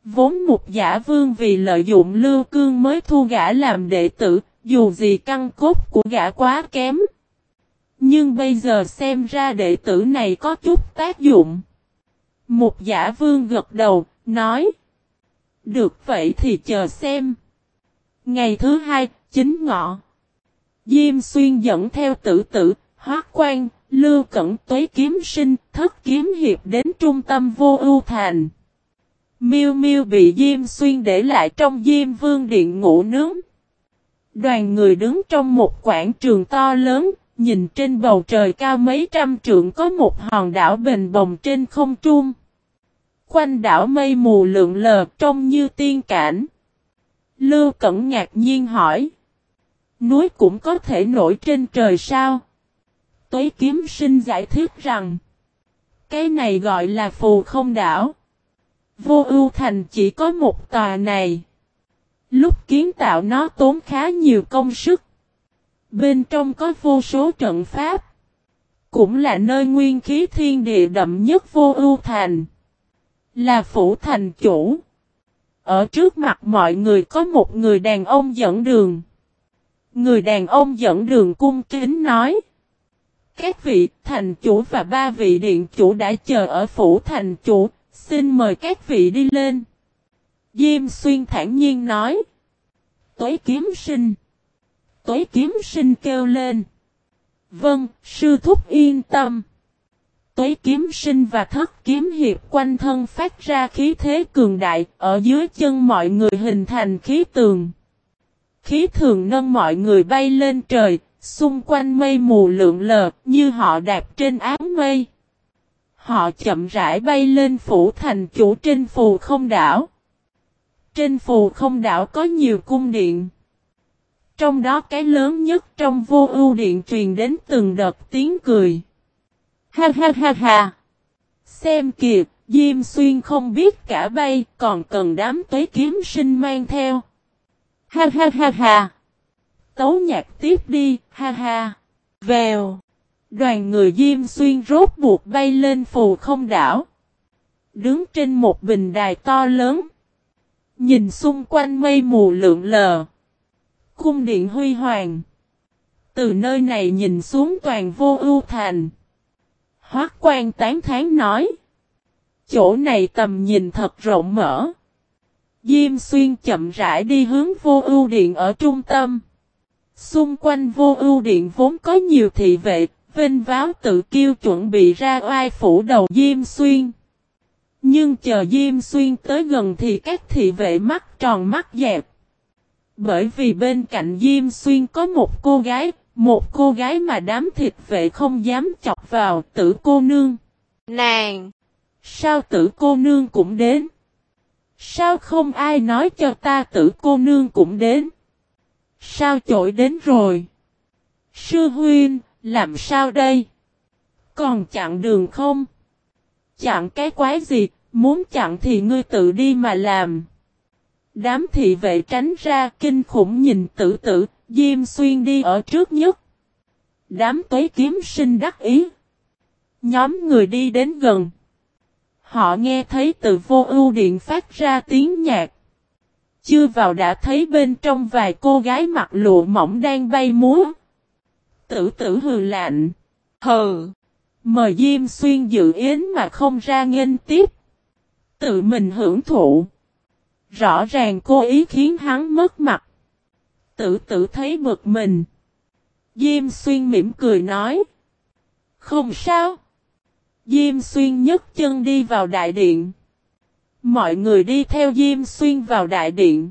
Vốn một giả vương vì lợi dụng Lưu Cương mới thu gã làm đệ tử, dù gì căn cốt của gã quá kém. Nhưng bây giờ xem ra đệ tử này có chút tác dụng. Một giả vương gật đầu, nói. Được vậy thì chờ xem. Ngày thứ hai, chính ngọ. Diêm xuyên dẫn theo tử tử, hóa quan, lưu cẩn tuế kiếm sinh, thất kiếm hiệp đến trung tâm vô ưu thành. Miêu miêu bị Diêm xuyên để lại trong Diêm vương điện ngủ nướng. Đoàn người đứng trong một quảng trường to lớn, nhìn trên bầu trời cao mấy trăm trượng có một hòn đảo bền bồng trên không trung. Quanh đảo mây mù lượn lờ trông như tiên cảnh. Lưu Cẩn ngạc nhiên hỏi. Núi cũng có thể nổi trên trời sao? Tuế kiếm sinh giải thích rằng. Cái này gọi là phù không đảo. Vô ưu thành chỉ có một tòa này. Lúc kiến tạo nó tốn khá nhiều công sức. Bên trong có vô số trận pháp. Cũng là nơi nguyên khí thiên địa đậm nhất vô ưu thành. Là phủ thành chủ. Ở trước mặt mọi người có một người đàn ông dẫn đường. Người đàn ông dẫn đường cung kính nói. Các vị thành chủ và ba vị điện chủ đã chờ ở phủ thành chủ, xin mời các vị đi lên. Diêm xuyên thản nhiên nói. Tuế kiếm sinh. Tuế kiếm sinh kêu lên. Vâng, sư thúc yên tâm. Tuế kiếm sinh và thất kiếm hiệp quanh thân phát ra khí thế cường đại, ở dưới chân mọi người hình thành khí tường khí thường nâng mọi người bay lên trời, xung quanh mây mù lượn lờ, như họ đạp trên áng mây. Họ chậm rãi bay lên phủ thành chủ trên phù không đảo. Trên phù không đảo có nhiều cung điện. Trong đó cái lớn nhất trong vô ưu điện truyền đến từng đợt tiếng cười. Ha ha ha ha. Xem kìa, Diêm Xuyên không biết cả bay, còn cần đám tuế kiếm sinh mang theo. Ha ha ha ha. Tấu nhạc tiếp đi, ha ha. Vèo. Đoàn người Diêm Xuyên rốt buộc bay lên phù không đảo. Đứng trên một bình đài to lớn. Nhìn xung quanh mây mù lượn lờ. Cung điện huy hoàng. Từ nơi này nhìn xuống toàn vô ưu thành. Hoác quan tán thán nói. Chỗ này tầm nhìn thật rộng mở. Diêm xuyên chậm rãi đi hướng vô ưu điện ở trung tâm. Xung quanh vô ưu điện vốn có nhiều thị vệ, vinh váo tự kiêu chuẩn bị ra oai phủ đầu Diêm xuyên. Nhưng chờ Diêm xuyên tới gần thì các thị vệ mắt tròn mắt dẹp. Bởi vì bên cạnh Diêm xuyên có một cô gái, một cô gái mà đám thịt vệ không dám chọc vào tử cô nương. Nàng! Sao tử cô nương cũng đến? Sao không ai nói cho ta tử cô nương cũng đến? Sao chổi đến rồi? Sư huynh, làm sao đây? Còn chặn đường không? Chặn cái quái gì, muốn chặn thì ngươi tự đi mà làm. Đám thị vệ tránh ra kinh khủng nhìn tử tử, Diêm Xuyên đi ở trước nhất. Đám tuế kiếm sinh đắc ý. Nhóm người đi đến gần. Họ nghe thấy từ vô ưu điện phát ra tiếng nhạc. Chưa vào đã thấy bên trong vài cô gái mặc lụa mỏng đang bay múa. Tử tử hừ lạnh. Hừ. Mời Diêm Xuyên dự yến mà không ra nghênh tiếp. Tự mình hưởng thụ. Rõ ràng cô ý khiến hắn mất mặt. Tử tử thấy bực mình. Diêm Xuyên mỉm cười nói. Không sao. Diêm Xuyên nhấc chân đi vào đại điện. Mọi người đi theo Diêm Xuyên vào đại điện.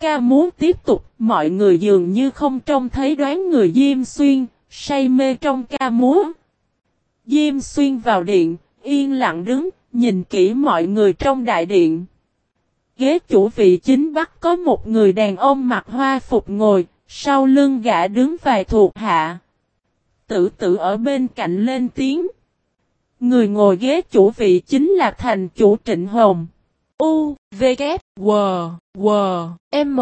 Ca muốn tiếp tục, mọi người dường như không trông thấy đoán người Diêm Xuyên, say mê trong ca múa. Diêm Xuyên vào điện, yên lặng đứng, nhìn kỹ mọi người trong đại điện. Ghế chủ vị chính bắc có một người đàn ông mặc hoa phục ngồi, sau lưng gã đứng vài thuộc hạ. Tử tử ở bên cạnh lên tiếng. Người ngồi ghế chủ vị chính là thành chủ Trịnh Hồng. U, V, K, W, W, M.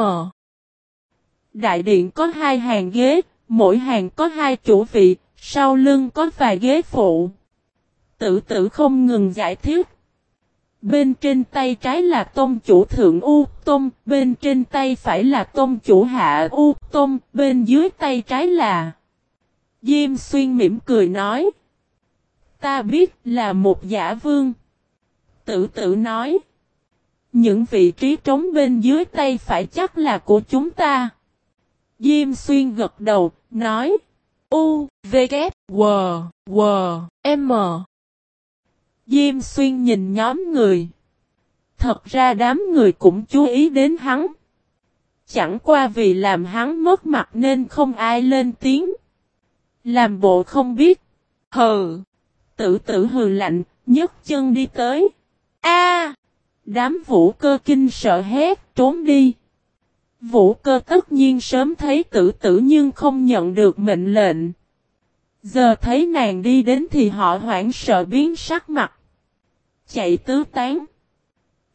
Đại điện có hai hàng ghế, mỗi hàng có hai chủ vị, sau lưng có vài ghế phụ. Tử tử không ngừng giải thích. Bên trên tay trái là tôn chủ thượng U Tôn, bên trên tay phải là tôn chủ hạ U Tôn, bên dưới tay trái là... Diêm xuyên mỉm cười nói. Ta biết là một giả vương. Tử tử nói. Những vị trí trống bên dưới tay phải chắc là của chúng ta. Diêm xuyên gật đầu, nói. U, V, K, W, W, M. Diêm xuyên nhìn nhóm người. Thật ra đám người cũng chú ý đến hắn. Chẳng qua vì làm hắn mất mặt nên không ai lên tiếng. Làm bộ không biết. Hừ. Tử tử hừ lạnh, nhấc chân đi tới. A! đám vũ cơ kinh sợ hét, trốn đi. Vũ cơ tất nhiên sớm thấy tử tử nhưng không nhận được mệnh lệnh. Giờ thấy nàng đi đến thì họ hoảng sợ biến sắc mặt. Chạy tứ tán.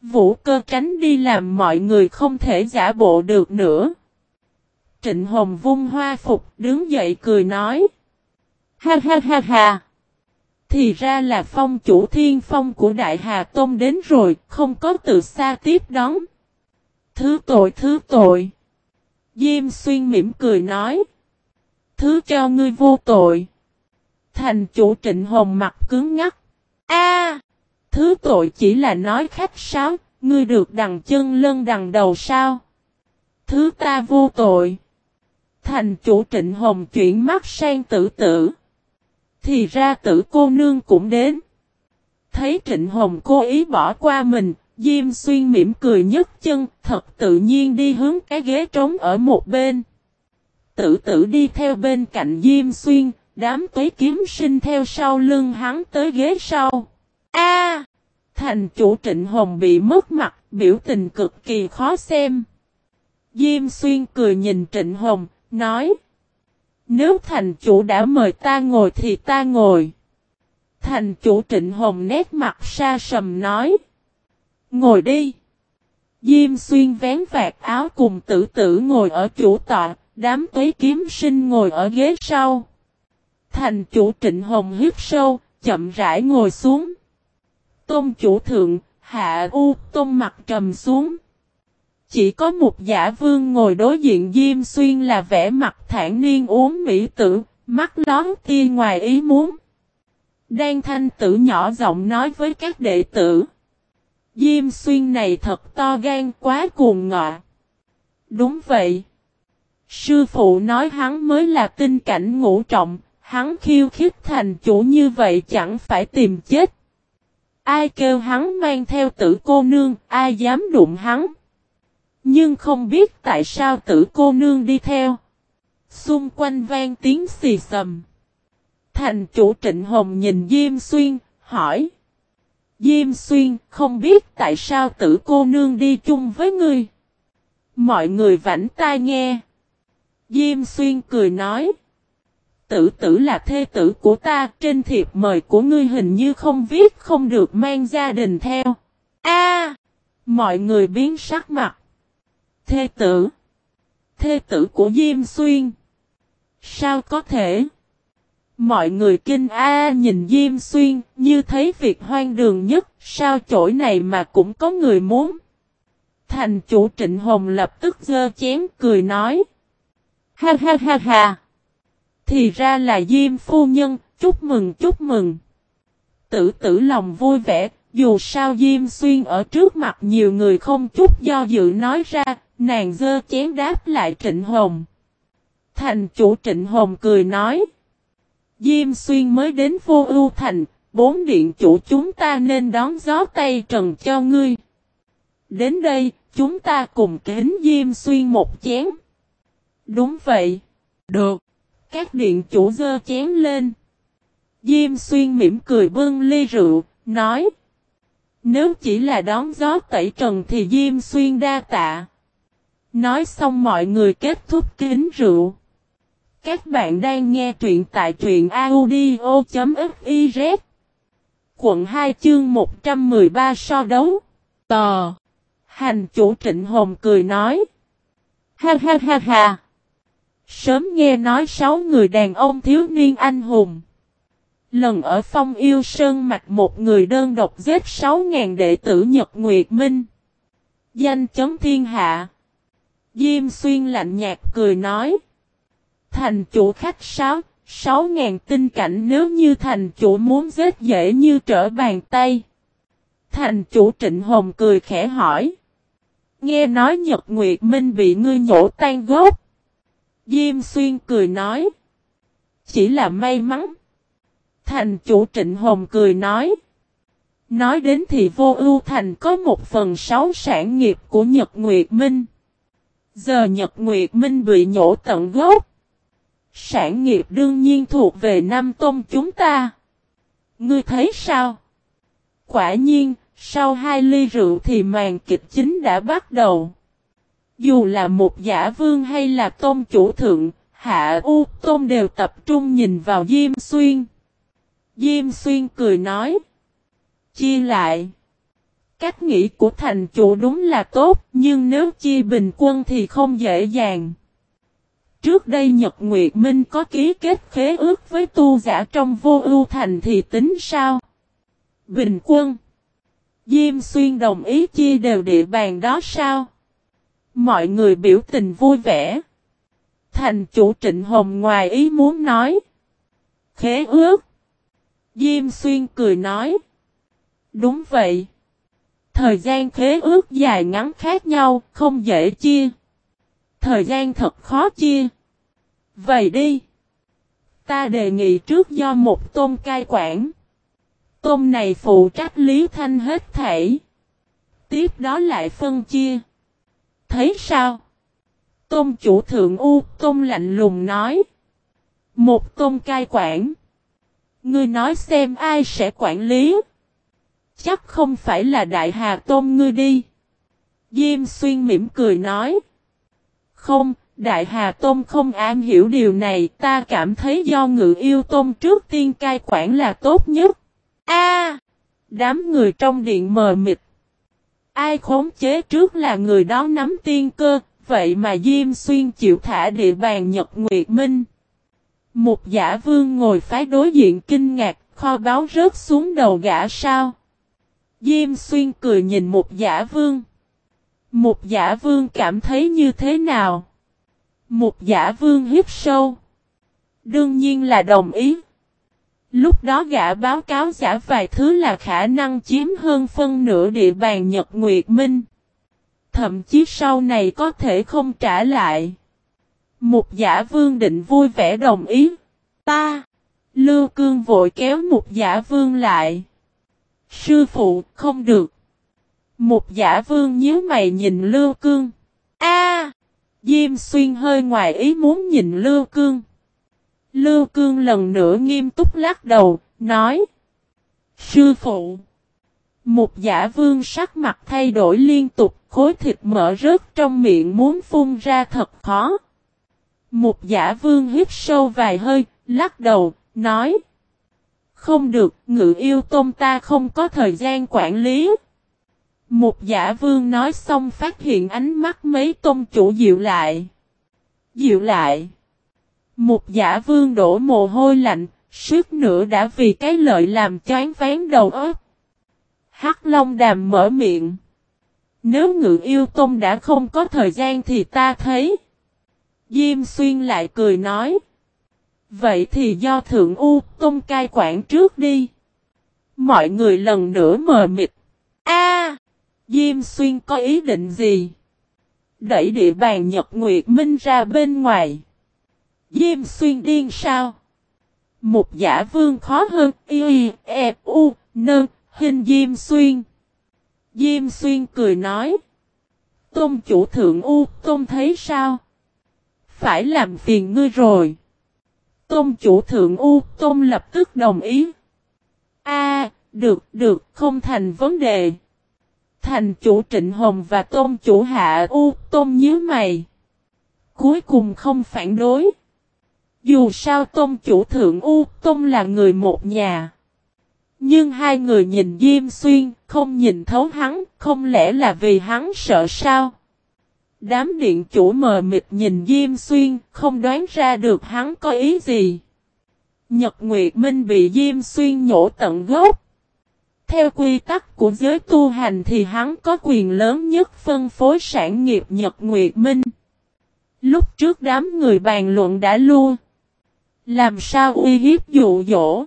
Vũ cơ tránh đi làm mọi người không thể giả bộ được nữa. Trịnh Hồng vung hoa phục đứng dậy cười nói. Ha ha ha ha. Thì ra là phong chủ thiên phong của Đại Hà Tôn đến rồi, không có từ xa tiếp đón. Thứ tội thứ tội. Diêm xuyên mỉm cười nói. Thứ cho ngươi vô tội. Thành chủ trịnh hồng mặt cứng ngắt. A, Thứ tội chỉ là nói khách sáo, ngươi được đằng chân lân đằng đầu sao? Thứ ta vô tội. Thành chủ trịnh hồng chuyển mắt sang tử tử. Thì ra tử cô nương cũng đến. Thấy trịnh hồng cố ý bỏ qua mình, Diêm xuyên mỉm cười nhấc chân, thật tự nhiên đi hướng cái ghế trống ở một bên. Tử tử đi theo bên cạnh Diêm xuyên, đám tuế kiếm sinh theo sau lưng hắn tới ghế sau. A! thành chủ trịnh hồng bị mất mặt, biểu tình cực kỳ khó xem. Diêm xuyên cười nhìn trịnh hồng, nói. Nếu thành chủ đã mời ta ngồi thì ta ngồi. Thành chủ trịnh hồng nét mặt xa sầm nói. Ngồi đi. Diêm xuyên vén vạt áo cùng tử tử ngồi ở chủ tọa, đám tuế kiếm sinh ngồi ở ghế sau. Thành chủ trịnh hồng hít sâu, chậm rãi ngồi xuống. Tôn chủ thượng, hạ u, tôn mặt trầm xuống. Chỉ có một giả vương ngồi đối diện Diêm Xuyên là vẻ mặt thản niên uống mỹ tử, mắt lón tia ngoài ý muốn. Đan thanh tử nhỏ giọng nói với các đệ tử. Diêm Xuyên này thật to gan quá cuồng ngọ. Đúng vậy. Sư phụ nói hắn mới là tinh cảnh ngũ trọng, hắn khiêu khích thành chủ như vậy chẳng phải tìm chết. Ai kêu hắn mang theo tử cô nương, ai dám đụng hắn. Nhưng không biết tại sao tử cô nương đi theo. Xung quanh vang tiếng xì sầm. Thành chủ trịnh hồng nhìn Diêm Xuyên, hỏi. Diêm Xuyên, không biết tại sao tử cô nương đi chung với ngươi. Mọi người vảnh tai nghe. Diêm Xuyên cười nói. Tử tử là thê tử của ta, trên thiệp mời của ngươi hình như không viết không được mang gia đình theo. A Mọi người biến sắc mặt. Thê tử. Thê tử của Diêm Xuyên. Sao có thể? Mọi người kinh a nhìn Diêm Xuyên như thấy việc hoang đường nhất. Sao chổi này mà cũng có người muốn? Thành chủ Trịnh Hồng lập tức dơ chén cười nói. Ha ha ha ha. Thì ra là Diêm Phu Nhân, chúc mừng chúc mừng. Tử tử lòng vui vẻ, dù sao Diêm Xuyên ở trước mặt nhiều người không chút do dự nói ra, nàng dơ chén đáp lại Trịnh Hồng. Thành chủ Trịnh Hồng cười nói. Diêm Xuyên mới đến vô ưu thành, bốn điện chủ chúng ta nên đón gió tay trần cho ngươi. Đến đây, chúng ta cùng kính Diêm Xuyên một chén. Đúng vậy. Được. Các điện chủ dơ chén lên. Diêm Xuyên mỉm cười bưng ly rượu, nói. Nếu chỉ là đón gió tẩy trần thì Diêm Xuyên đa tạ. Nói xong mọi người kết thúc kính rượu. Các bạn đang nghe truyện tại truyện audio.fiz Quận 2 chương 113 so đấu Tò Hành chủ Trịnh Hồng cười nói Ha ha ha ha Sớm nghe nói sáu người đàn ông thiếu niên anh hùng Lần ở phong yêu sơn mạch một người đơn độc giết sáu ngàn đệ tử Nhật Nguyệt Minh Danh chấm thiên hạ Diêm xuyên lạnh nhạt cười nói Thành chủ khách sáo, 6.000 tinh cảnh nếu như thành chủ muốn giết dễ như trở bàn tay. Thành chủ Trịnh Hồng cười khẽ hỏi. Nghe nói Nhật Nguyệt Minh bị ngươi nhổ tan gốc. Diêm Xuyên cười nói. Chỉ là may mắn. Thành chủ Trịnh Hồng cười nói. Nói đến thì vô ưu thành có một phần sáu sản nghiệp của Nhật Nguyệt Minh. Giờ Nhật Nguyệt Minh bị nhổ tận gốc. Sản nghiệp đương nhiên thuộc về Nam Tôn chúng ta. Ngươi thấy sao? Quả nhiên, sau hai ly rượu thì màn kịch chính đã bắt đầu. Dù là một giả vương hay là tôn chủ thượng, hạ u tôn đều tập trung nhìn vào Diêm Xuyên. Diêm Xuyên cười nói. Chia lại. Cách nghĩ của thành chủ đúng là tốt, nhưng nếu chia bình quân thì không dễ dàng. Trước đây Nhật Nguyệt Minh có ký kết khế ước với tu giả trong vô ưu thành thì tính sao? Bình quân. Diêm Xuyên đồng ý chia đều địa bàn đó sao? Mọi người biểu tình vui vẻ. Thành chủ Trịnh Hồng ngoài ý muốn nói. Khế ước. Diêm Xuyên cười nói. Đúng vậy. Thời gian khế ước dài ngắn khác nhau, không dễ chia. Thời gian thật khó chia. Vậy đi. Ta đề nghị trước do một tôm cai quản. Tôm này phụ trách Lý Thanh hết thảy. Tiếp đó lại phân chia. Thấy sao? Tôn chủ thượng U Tôn lạnh lùng nói. Một tôn cai quản. Ngươi nói xem ai sẽ quản lý. Chắc không phải là đại hà tôn ngươi đi. Diêm xuyên mỉm cười nói. Không, đại hà tôn không am hiểu điều này ta cảm thấy do ngự yêu tôn trước tiên cai quản là tốt nhất. A Đám người trong điện mờ mịt. Ai khống chế trước là người đó nắm tiên cơ, vậy mà Diêm Xuyên chịu thả địa bàn Nhật Nguyệt Minh. Một giả vương ngồi phái đối diện kinh ngạc, kho báo rớt xuống đầu gã sao. Diêm Xuyên cười nhìn một giả vương. Một giả vương cảm thấy như thế nào? Một giả vương hiếp sâu. Đương nhiên là đồng ý. Lúc đó gã báo cáo giả vài thứ là khả năng chiếm hơn phân nửa địa bàn Nhật Nguyệt Minh. Thậm chí sau này có thể không trả lại. Một giả vương định vui vẻ đồng ý. Ta. Lưu cương vội kéo một giả vương lại. Sư phụ, không được. Một giả vương nhíu mày nhìn Lưu cương. A. Diêm xuyên hơi ngoài ý muốn nhìn Lưu cương. Lưu cương lần nữa nghiêm túc lắc đầu, nói. Sư phụ. Một giả vương sắc mặt thay đổi liên tục, khối thịt mỡ rớt trong miệng muốn phun ra thật khó. Một giả vương hít sâu vài hơi, lắc đầu, nói. Không được, ngự yêu tôm ta không có thời gian quản lý. Một giả vương nói xong phát hiện ánh mắt mấy tôn chủ dịu lại. Dịu lại. Một giả vương đổ mồ hôi lạnh, suốt nữa đã vì cái lợi làm choáng ván đầu óc. Hắc Long đàm mở miệng. Nếu ngự yêu tôm đã không có thời gian thì ta thấy. Diêm xuyên lại cười nói. Vậy thì do thượng U tôm cai quản trước đi. Mọi người lần nữa mờ mịt. A, Diêm xuyên có ý định gì? Đẩy địa bàn Nhật Nguyệt Minh ra bên ngoài. Diêm xuyên điên sao? Một giả vương khó hơn y e u nơn hình Diêm xuyên. Diêm xuyên cười nói. Tôn chủ thượng U, tôn thấy sao? Phải làm phiền ngươi rồi. Tôn chủ thượng U, tôn lập tức đồng ý. A, được, được, không thành vấn đề. Thành chủ Trịnh Hồng và tôn chủ Hạ U, tôn nhớ mày. Cuối cùng không phản đối. Dù sao tôn chủ thượng U, tôn là người một nhà. Nhưng hai người nhìn Diêm Xuyên, không nhìn thấu hắn, không lẽ là vì hắn sợ sao? Đám điện chủ mờ mịt nhìn Diêm Xuyên, không đoán ra được hắn có ý gì. Nhật Nguyệt Minh bị Diêm Xuyên nhổ tận gốc. Theo quy tắc của giới tu hành thì hắn có quyền lớn nhất phân phối sản nghiệp Nhật Nguyệt Minh. Lúc trước đám người bàn luận đã luôn. Làm sao uy hiếp dụ dỗ?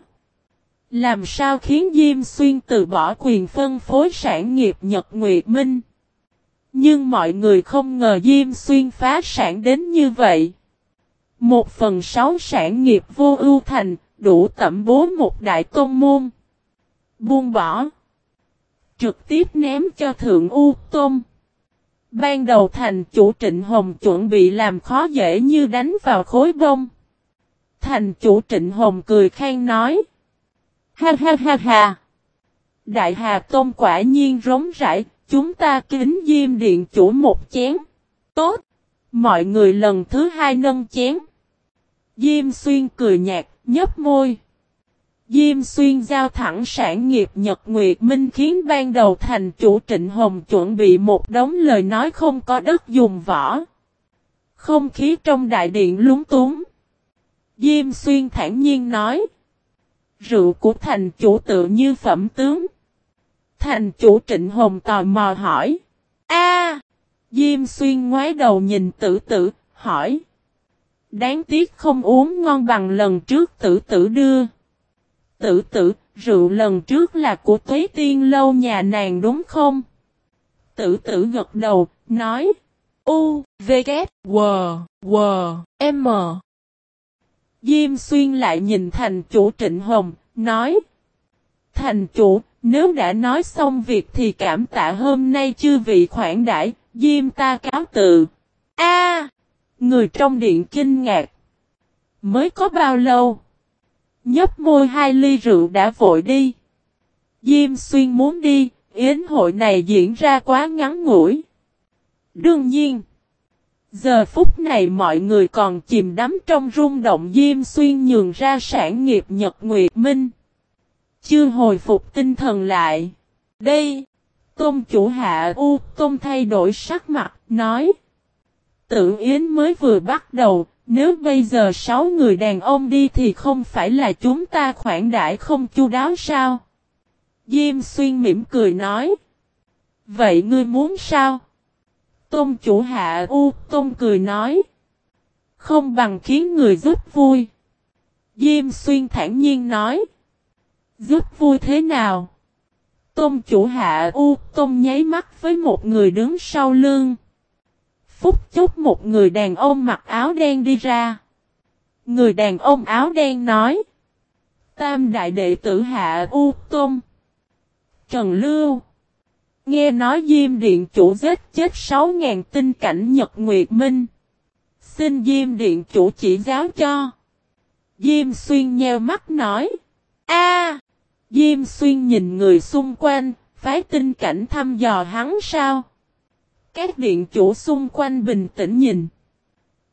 Làm sao khiến Diêm Xuyên từ bỏ quyền phân phối sản nghiệp Nhật Nguyệt Minh? Nhưng mọi người không ngờ Diêm Xuyên phá sản đến như vậy. Một phần sáu sản nghiệp vô ưu thành, đủ tẩm bố một đại tôn môn. Buông bỏ. Trực tiếp ném cho Thượng U Tôn. Ban đầu thành chủ Trịnh Hồng chuẩn bị làm khó dễ như đánh vào khối bông. Thành chủ Trịnh Hồng cười khen nói. Ha ha ha ha. Đại Hà Tôn quả nhiên rống rãi, chúng ta kính diêm điện chủ một chén. Tốt. Mọi người lần thứ hai nâng chén. Diêm xuyên cười nhạt, nhấp môi. Diêm xuyên giao thẳng sản nghiệp Nhật Nguyệt Minh khiến ban đầu thành chủ Trịnh Hồng chuẩn bị một đống lời nói không có đất dùng võ. Không khí trong đại điện lúng túng. Diêm xuyên thản nhiên nói. Rượu của thành chủ tự như phẩm tướng. Thành chủ Trịnh Hồng tò mò hỏi. A, Diêm xuyên ngoái đầu nhìn tử tử, hỏi. Đáng tiếc không uống ngon bằng lần trước tử tử đưa. Tử tử, rượu lần trước là của Tuế Tiên Lâu nhà nàng đúng không? Tử tử gật đầu, nói. U, V, K, W, W, M. Diêm xuyên lại nhìn thành chủ Trịnh Hồng, nói. Thành chủ, nếu đã nói xong việc thì cảm tạ hôm nay chư vị khoản đãi, Diêm ta cáo từ. A, Người trong điện kinh ngạc. Mới có bao lâu? Nhấp môi hai ly rượu đã vội đi. Diêm xuyên muốn đi, yến hội này diễn ra quá ngắn ngủi. Đương nhiên. Giờ phút này mọi người còn chìm đắm trong rung động Diêm Xuyên nhường ra sản nghiệp Nhật Nguyệt Minh. Chưa hồi phục tinh thần lại. Đây, Tôn chủ hạ U Tôn thay đổi sắc mặt, nói. Tự Yến mới vừa bắt đầu, nếu bây giờ sáu người đàn ông đi thì không phải là chúng ta khoản đãi không chu đáo sao? Diêm xuyên mỉm cười nói. Vậy ngươi muốn sao? Tôn chủ hạ U, Tôn cười nói. Không bằng khiến người giúp vui. Diêm xuyên thản nhiên nói. Giúp vui thế nào? Tôn chủ hạ U, Tôn nháy mắt với một người đứng sau lưng. Phúc chốc một người đàn ông mặc áo đen đi ra. Người đàn ông áo đen nói. Tam đại đệ tử hạ U, Tôn. Trần Lưu. Nghe nói Diêm Điện chủ giết chết 6.000 tinh cảnh Nhật Nguyệt Minh. Xin Diêm Điện chủ chỉ giáo cho. Diêm Xuyên nheo mắt nói. a Diêm Xuyên nhìn người xung quanh, phái tinh cảnh thăm dò hắn sao? Các điện chủ xung quanh bình tĩnh nhìn.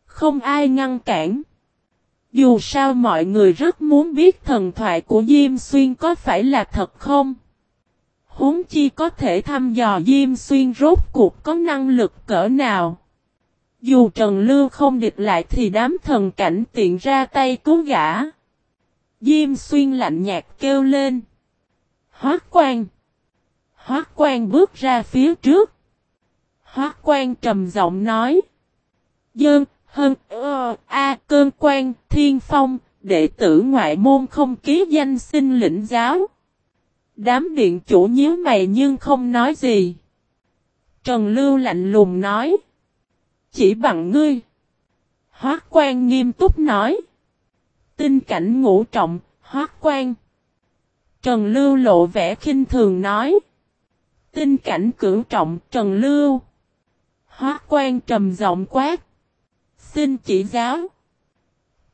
Không ai ngăn cản. Dù sao mọi người rất muốn biết thần thoại của Diêm Xuyên có phải là thật không? Huống chi có thể thăm dò Diêm Xuyên rốt cuộc có năng lực cỡ nào. Dù Trần Lưu không địch lại thì đám thần cảnh tiện ra tay cứu gã. Diêm Xuyên lạnh nhạt kêu lên. Hoác quan. Hoác quan bước ra phía trước. Hoác quan trầm giọng nói. Dơn, hơn, ơ, a, cơn quan, thiên phong, đệ tử ngoại môn không ký danh xin lĩnh giáo. Đám điện chủ nhíu mày nhưng không nói gì. Trần Lưu lạnh lùng nói. Chỉ bằng ngươi. Hoác quan nghiêm túc nói. Tinh cảnh ngũ trọng, hoác quan. Trần Lưu lộ vẻ khinh thường nói. Tinh cảnh cửu trọng, Trần Lưu. Hoác quan trầm giọng quát. Xin chỉ giáo.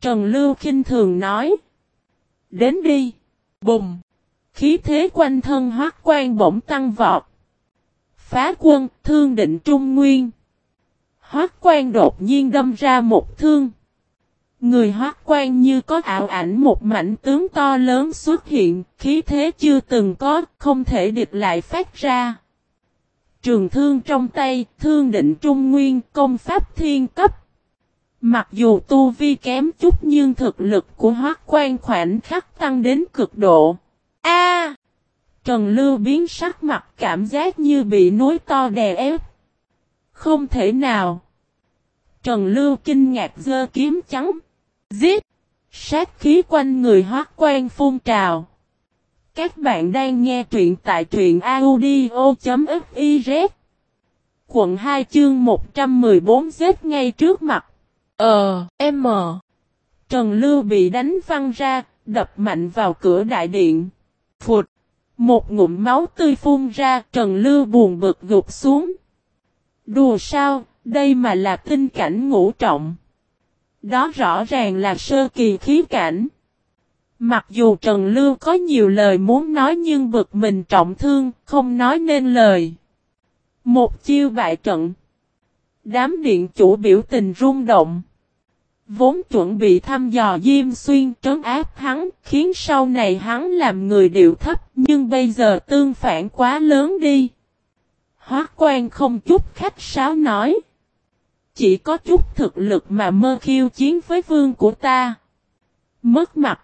Trần Lưu khinh thường nói. Đến đi. Bùng. Khí thế quanh thân hoác quan bỗng tăng vọt. Phá quân, thương định trung nguyên. Hoác quan đột nhiên đâm ra một thương. Người hoác quan như có ảo ảnh một mảnh tướng to lớn xuất hiện, khí thế chưa từng có, không thể địch lại phát ra. Trường thương trong tay, thương định trung nguyên, công pháp thiên cấp. Mặc dù tu vi kém chút nhưng thực lực của hoác quan khoảnh khắc tăng đến cực độ. A! Trần Lưu biến sắc mặt cảm giác như bị núi to đè ép. Không thể nào. Trần Lưu kinh ngạc dơ kiếm trắng. Giết! Sát khí quanh người hoác quan phun trào. Các bạn đang nghe truyện tại truyện audio.fiz. Quận 2 chương 114 giết ngay trước mặt. Ờ, M. Trần Lưu bị đánh văng ra, đập mạnh vào cửa đại điện. Phụt! Một ngụm máu tươi phun ra, Trần Lưu buồn bực gục xuống. Đùa sao, đây mà là tinh cảnh ngũ trọng. Đó rõ ràng là sơ kỳ khí cảnh. Mặc dù Trần Lưu có nhiều lời muốn nói nhưng bực mình trọng thương, không nói nên lời. Một chiêu bại trận. Đám điện chủ biểu tình rung động. Vốn chuẩn bị thăm dò Diêm Xuyên trấn áp hắn, khiến sau này hắn làm người điệu thấp, nhưng bây giờ tương phản quá lớn đi. Hóa quan không chút khách sáo nói. Chỉ có chút thực lực mà mơ khiêu chiến với vương của ta. Mất mặt.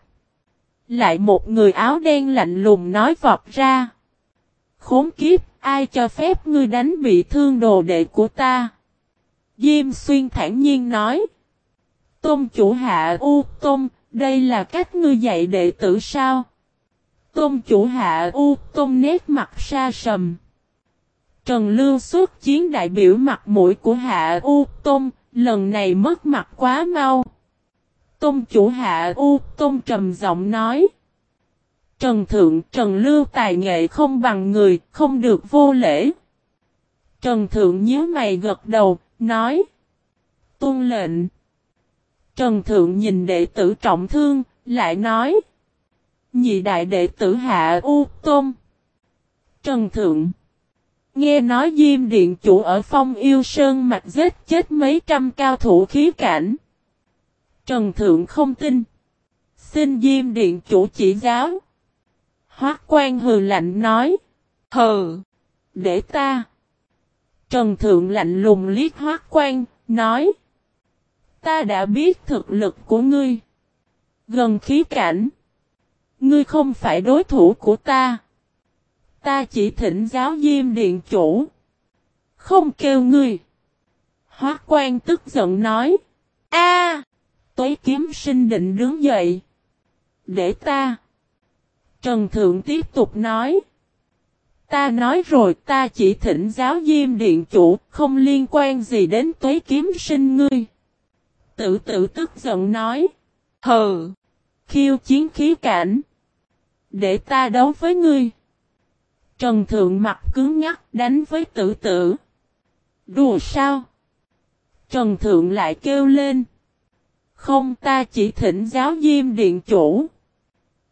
Lại một người áo đen lạnh lùng nói vọt ra. Khốn kiếp, ai cho phép ngươi đánh bị thương đồ đệ của ta? Diêm xuyên thản nhiên nói. Tôn chủ hạ U Tôn, đây là cách ngươi dạy đệ tử sao? Tôn chủ hạ U Tôn nét mặt xa sầm. Trần Lưu xuất chiến đại biểu mặt mũi của hạ U Tôn, lần này mất mặt quá mau. Tôn chủ hạ U Tôn trầm giọng nói. Trần Thượng Trần Lưu tài nghệ không bằng người, không được vô lễ. Trần Thượng nhớ mày gật đầu, nói. Tôn lệnh. Trần Thượng nhìn đệ tử trọng thương, lại nói. Nhị đại đệ tử Hạ U Tôn. Trần Thượng. Nghe nói Diêm Điện Chủ ở phong yêu sơn mặt giết chết mấy trăm cao thủ khí cảnh. Trần Thượng không tin. Xin Diêm Điện Chủ chỉ giáo. Hoác quan hừ lạnh nói. Hừ. Để ta. Trần Thượng lạnh lùng liếc hoác quan, nói. Ta đã biết thực lực của ngươi. Gần khí cảnh. Ngươi không phải đối thủ của ta. Ta chỉ thỉnh giáo diêm điện chủ. Không kêu ngươi. hóa quan tức giận nói. A, Tuế kiếm sinh định đứng dậy. Để ta. Trần Thượng tiếp tục nói. Ta nói rồi ta chỉ thỉnh giáo diêm điện chủ, không liên quan gì đến tuế kiếm sinh ngươi. Tự tự tức giận nói. Hừ. Khiêu chiến khí cảnh. Để ta đấu với ngươi. Trần Thượng mặt cứng nhắc đánh với tử tử. Đùa sao? Trần Thượng lại kêu lên. Không ta chỉ thỉnh giáo Diêm Điện Chủ.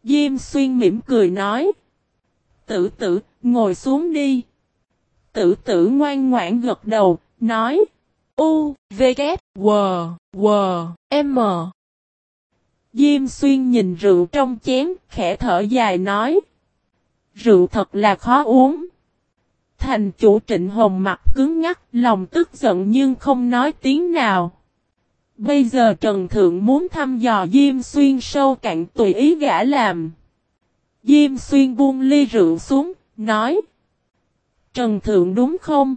Diêm Xuyên mỉm cười nói. Tử tử, ngồi xuống đi. Tử tử ngoan ngoãn gật đầu, nói. U, V, K, W, W, M. Diêm Xuyên nhìn rượu trong chén, khẽ thở dài nói. rượu thật là khó uống. Thành chủ trịnh hồng mặt cứng ngắt, lòng tức giận nhưng không nói tiếng nào. Bây giờ Trần Thượng muốn thăm dò Diêm Xuyên sâu cạn tùy ý gã làm. Diêm Xuyên buông ly rượu xuống, nói. Trần Thượng đúng không?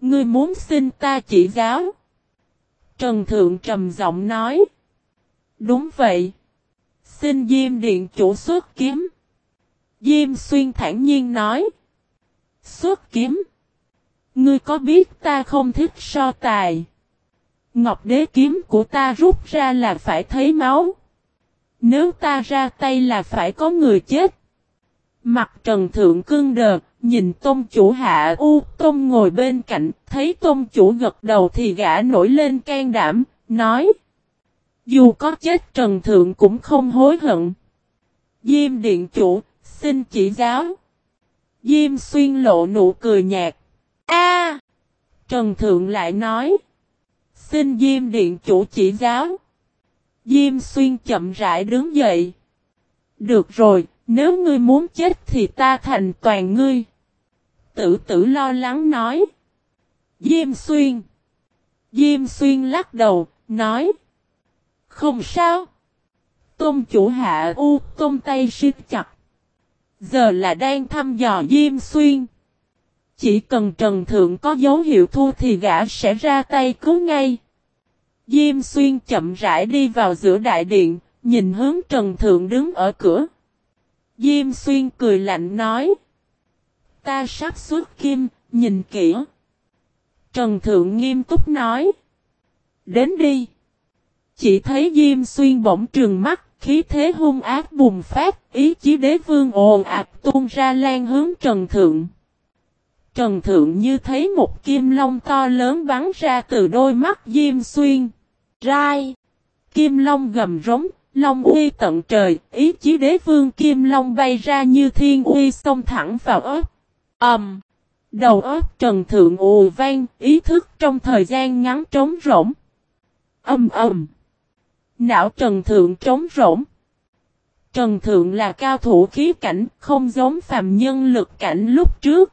Ngươi muốn xin ta chỉ giáo. Trần Thượng trầm giọng nói. Đúng vậy. Xin Diêm Điện chủ xuất kiếm. Diêm Xuyên thản nhiên nói. Xuất kiếm. Ngươi có biết ta không thích so tài. Ngọc đế kiếm của ta rút ra là phải thấy máu. Nếu ta ra tay là phải có người chết. Mặt trần thượng cương đờ, nhìn tôn chủ hạ u, tôn ngồi bên cạnh, thấy tôn chủ gật đầu thì gã nổi lên can đảm, nói. Dù có chết trần thượng cũng không hối hận. Diêm điện chủ, xin chỉ giáo. Diêm xuyên lộ nụ cười nhạt. A! Trần thượng lại nói. Xin Diêm điện chủ chỉ giáo. Diêm xuyên chậm rãi đứng dậy. Được rồi, nếu ngươi muốn chết thì ta thành toàn ngươi. Tử tử lo lắng nói. Diêm xuyên. Diêm xuyên lắc đầu, nói. Không sao. Tôn chủ hạ u, tôn tay siết chặt. Giờ là đang thăm dò Diêm xuyên. Chỉ cần Trần Thượng có dấu hiệu thua thì gã sẽ ra tay cứu ngay. Diêm xuyên chậm rãi đi vào giữa đại điện, nhìn hướng Trần Thượng đứng ở cửa. Diêm xuyên cười lạnh nói. Ta sắp xuất kim, nhìn kỹ. Trần Thượng nghiêm túc nói. Đến đi. Chỉ thấy Diêm xuyên bỗng trường mắt, khí thế hung ác bùng phát, ý chí đế vương ồn ạt tuôn ra lan hướng Trần Thượng. Trần Thượng như thấy một kim long to lớn bắn ra từ đôi mắt Diêm Xuyên. Rai! Kim long gầm rống, long uy tận trời, ý chí đế vương Kim long bay ra như thiên uy xông thẳng vào ớt. âm. Um, đầu ớt Trần Thượng ù vang, ý thức trong thời gian ngắn trống rỗng. Âm ầm! Não Trần Thượng trống rỗng. Trần Thượng là cao thủ khí cảnh, không giống phàm nhân lực cảnh lúc trước.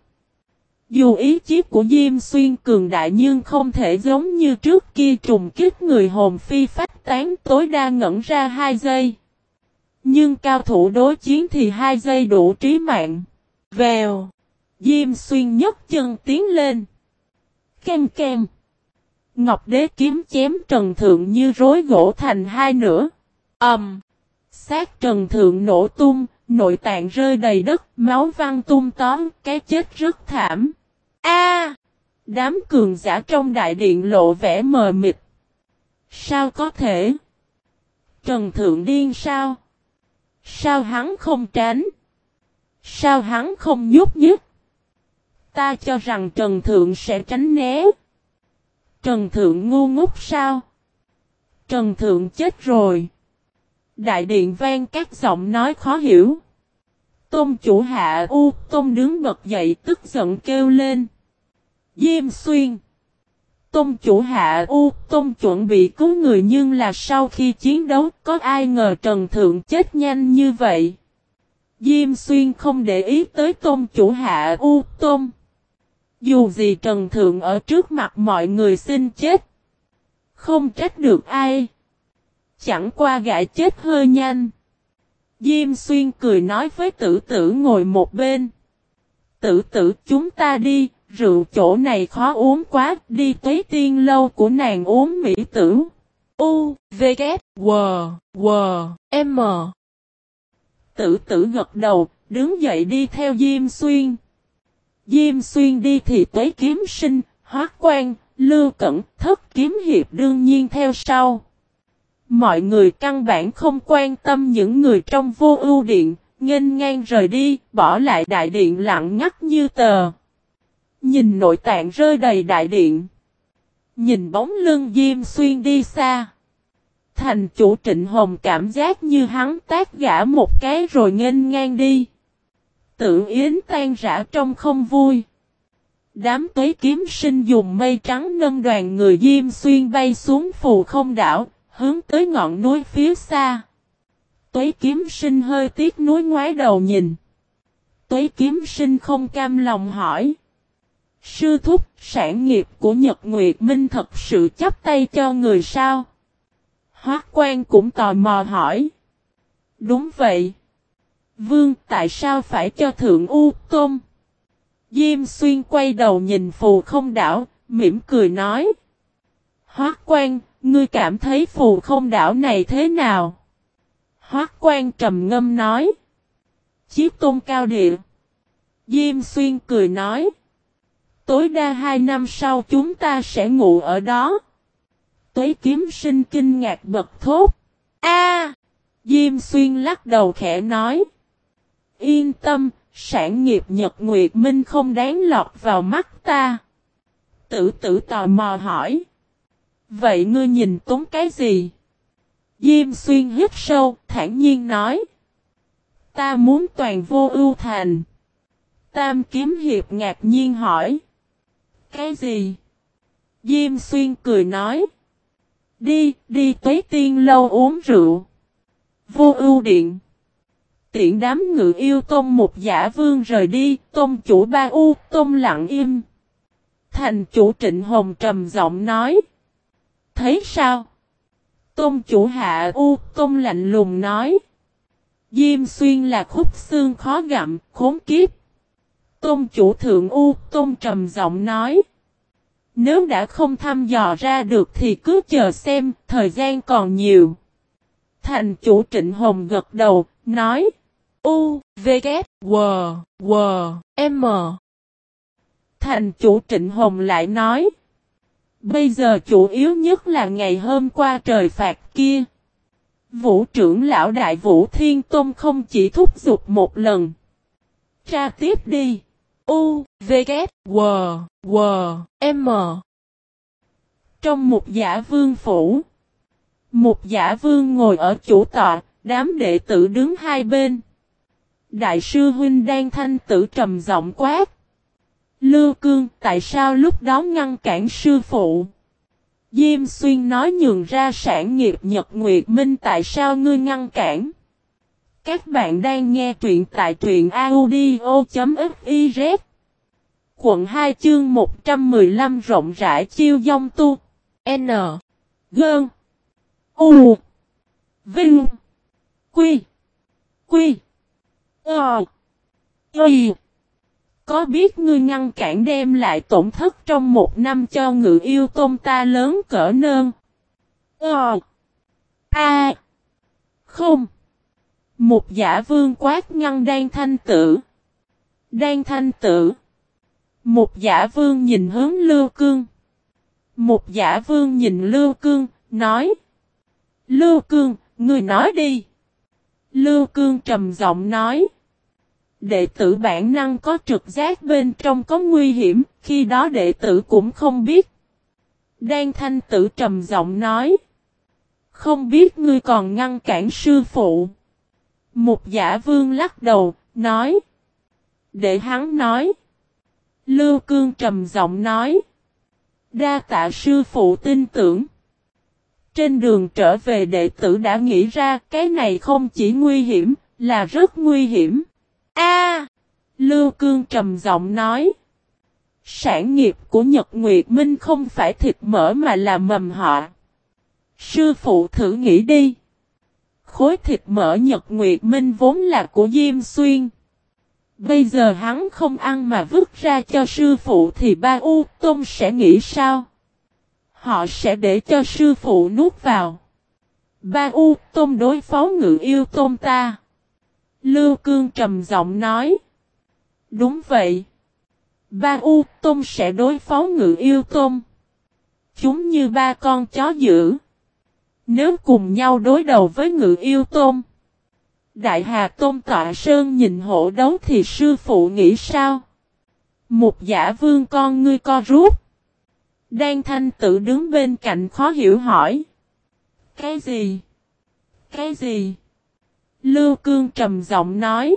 Dù ý chí của Diêm Xuyên cường đại nhưng không thể giống như trước kia trùng kích người hồn phi phách tán tối đa ngẩn ra 2 giây. Nhưng cao thủ đối chiến thì 2 giây đủ trí mạng. Vèo. Diêm Xuyên nhấc chân tiến lên. Kem kem. Ngọc đế kiếm chém trần thượng như rối gỗ thành hai nửa. Ẩm. Um, sát trần thượng nổ tung, nội tạng rơi đầy đất, máu văng tung tóm, cái chết rất thảm. A! đám cường giả trong đại điện lộ vẻ mờ mịt. Sao có thể? Trần Thượng điên sao? Sao hắn không tránh? Sao hắn không nhúc nhích? Ta cho rằng Trần Thượng sẽ tránh né. Trần Thượng ngu ngốc sao? Trần Thượng chết rồi. Đại điện vang các giọng nói khó hiểu. Tôn chủ hạ U, Tôn đứng bật dậy tức giận kêu lên. Diêm xuyên. Tôn chủ hạ U, Tôn chuẩn bị cứu người nhưng là sau khi chiến đấu có ai ngờ Trần Thượng chết nhanh như vậy. Diêm xuyên không để ý tới Tôn chủ hạ U, Tôn. Dù gì Trần Thượng ở trước mặt mọi người xin chết. Không trách được ai. Chẳng qua gã chết hơi nhanh. Diêm xuyên cười nói với tử tử ngồi một bên. Tử tử chúng ta đi, rượu chỗ này khó uống quá, đi tới tiên lâu của nàng uống mỹ tử. U, V, K, W, W, M. Tử tử gật đầu, đứng dậy đi theo Diêm Xuyên. Diêm Xuyên đi thì tới kiếm sinh, hóa quan, lưu cẩn, thất kiếm hiệp đương nhiên theo sau. Mọi người căn bản không quan tâm những người trong vô ưu điện, nghênh ngang rời đi, bỏ lại đại điện lặng ngắt như tờ. Nhìn nội tạng rơi đầy đại điện. Nhìn bóng lưng Diêm Xuyên đi xa. Thành chủ Trịnh Hồng cảm giác như hắn tác gã một cái rồi nghênh ngang đi. Tự yến tan rã trong không vui. Đám tuế kiếm sinh dùng mây trắng nâng đoàn người Diêm Xuyên bay xuống phù không đảo, hướng tới ngọn núi phía xa. Tuế kiếm sinh hơi tiếc núi ngoái đầu nhìn. Tuế kiếm sinh không cam lòng hỏi. Sư thúc, sản nghiệp của Nhật Nguyệt Minh thật sự chấp tay cho người sao? Hoác quan cũng tò mò hỏi. Đúng vậy. Vương tại sao phải cho Thượng U Tôn? Diêm xuyên quay đầu nhìn phù không đảo, mỉm cười nói. Hoác quan, ngươi cảm thấy phù không đảo này thế nào? Hoác quan trầm ngâm nói. Chiếc tôn cao địa. Diêm xuyên cười nói. Tối đa hai năm sau chúng ta sẽ ngủ ở đó. Tuế kiếm sinh kinh ngạc bật thốt. A! Diêm xuyên lắc đầu khẽ nói. Yên tâm, sản nghiệp Nhật Nguyệt Minh không đáng lọt vào mắt ta. Tử tử tò mò hỏi. Vậy ngươi nhìn tốn cái gì? Diêm xuyên hít sâu, thản nhiên nói. Ta muốn toàn vô ưu thành. Tam kiếm hiệp ngạc nhiên hỏi. Cái gì? Diêm xuyên cười nói. Đi, đi tuế tiên lâu uống rượu. Vô ưu điện. Tiện đám ngự yêu tôn một giả vương rời đi, tôn chủ ba u, tôn lặng im. Thành chủ trịnh hồng trầm giọng nói. Thấy sao? Tôn chủ hạ u, tôn lạnh lùng nói. Diêm xuyên là khúc xương khó gặm, khốn kiếp. Tôn chủ thượng u, tôn trầm giọng nói. Nếu đã không thăm dò ra được thì cứ chờ xem, thời gian còn nhiều. Thành chủ Trịnh Hồng gật đầu, nói. U, V, K, W, W, M. Thành chủ Trịnh Hồng lại nói. Bây giờ chủ yếu nhất là ngày hôm qua trời phạt kia. Vũ trưởng lão đại vũ thiên tôn không chỉ thúc giục một lần. Tra tiếp đi. U, V, K, W, W, M. Trong một giả vương phủ. Một giả vương ngồi ở chủ tọa, đám đệ tử đứng hai bên. Đại sư huynh đang thanh tử trầm giọng quát. Lưu cương tại sao lúc đó ngăn cản sư phụ? Diêm xuyên nói nhường ra sản nghiệp Nhật Nguyệt Minh tại sao ngươi ngăn cản? Các bạn đang nghe truyện tại truyện audio.fiz Quận 2 chương 115 rộng rãi chiêu dông tu. N. Gơn. U. Vinh. Quy. Quy. Ờ. Y. Có biết ngươi ngăn cản đem lại tổn thất trong một năm cho ngự yêu tôn ta lớn cỡ nơn? Ờ. A. Không. Một giả vương quát ngăn đan thanh tử Đan thanh tử Một giả vương nhìn hướng lưu cương một giả vương nhìn Lưu Cương, nói. Lưu Cương, người nói đi. Lưu Cương trầm giọng nói. Đệ tử bản năng có trực giác bên trong có nguy hiểm, khi đó đệ tử cũng không biết. Đan thanh tử trầm giọng nói. Không biết ngươi còn ngăn cản sư phụ. Một giả vương lắc đầu, nói. Để hắn nói. Lưu Cương trầm giọng nói. Đa tạ sư phụ tin tưởng. Trên đường trở về đệ tử đã nghĩ ra cái này không chỉ nguy hiểm, là rất nguy hiểm. A Lưu Cương trầm giọng nói. Sản nghiệp của Nhật Nguyệt Minh không phải thịt mỡ mà là mầm họ. Sư phụ thử nghĩ đi. Khối thịt mỡ Nhật Nguyệt Minh vốn là của Diêm Xuyên. Bây giờ hắn không ăn mà vứt ra cho sư phụ thì ba U Tôn sẽ nghĩ sao? Họ sẽ để cho sư phụ nuốt vào. Ba U Tôn đối phó ngự yêu Tôn ta. Lưu Cương trầm giọng nói. Đúng vậy. Ba U Tôn sẽ đối phó ngự yêu Tôn. Chúng như ba con chó dữ. Nếu cùng nhau đối đầu với ngự yêu tôm Đại Hà Tôn Tọa Sơn nhìn hộ đấu thì sư phụ nghĩ sao? Một giả vương con ngươi co rút. Đan thanh tự đứng bên cạnh khó hiểu hỏi. Cái gì? Cái gì? Lưu Cương trầm giọng nói.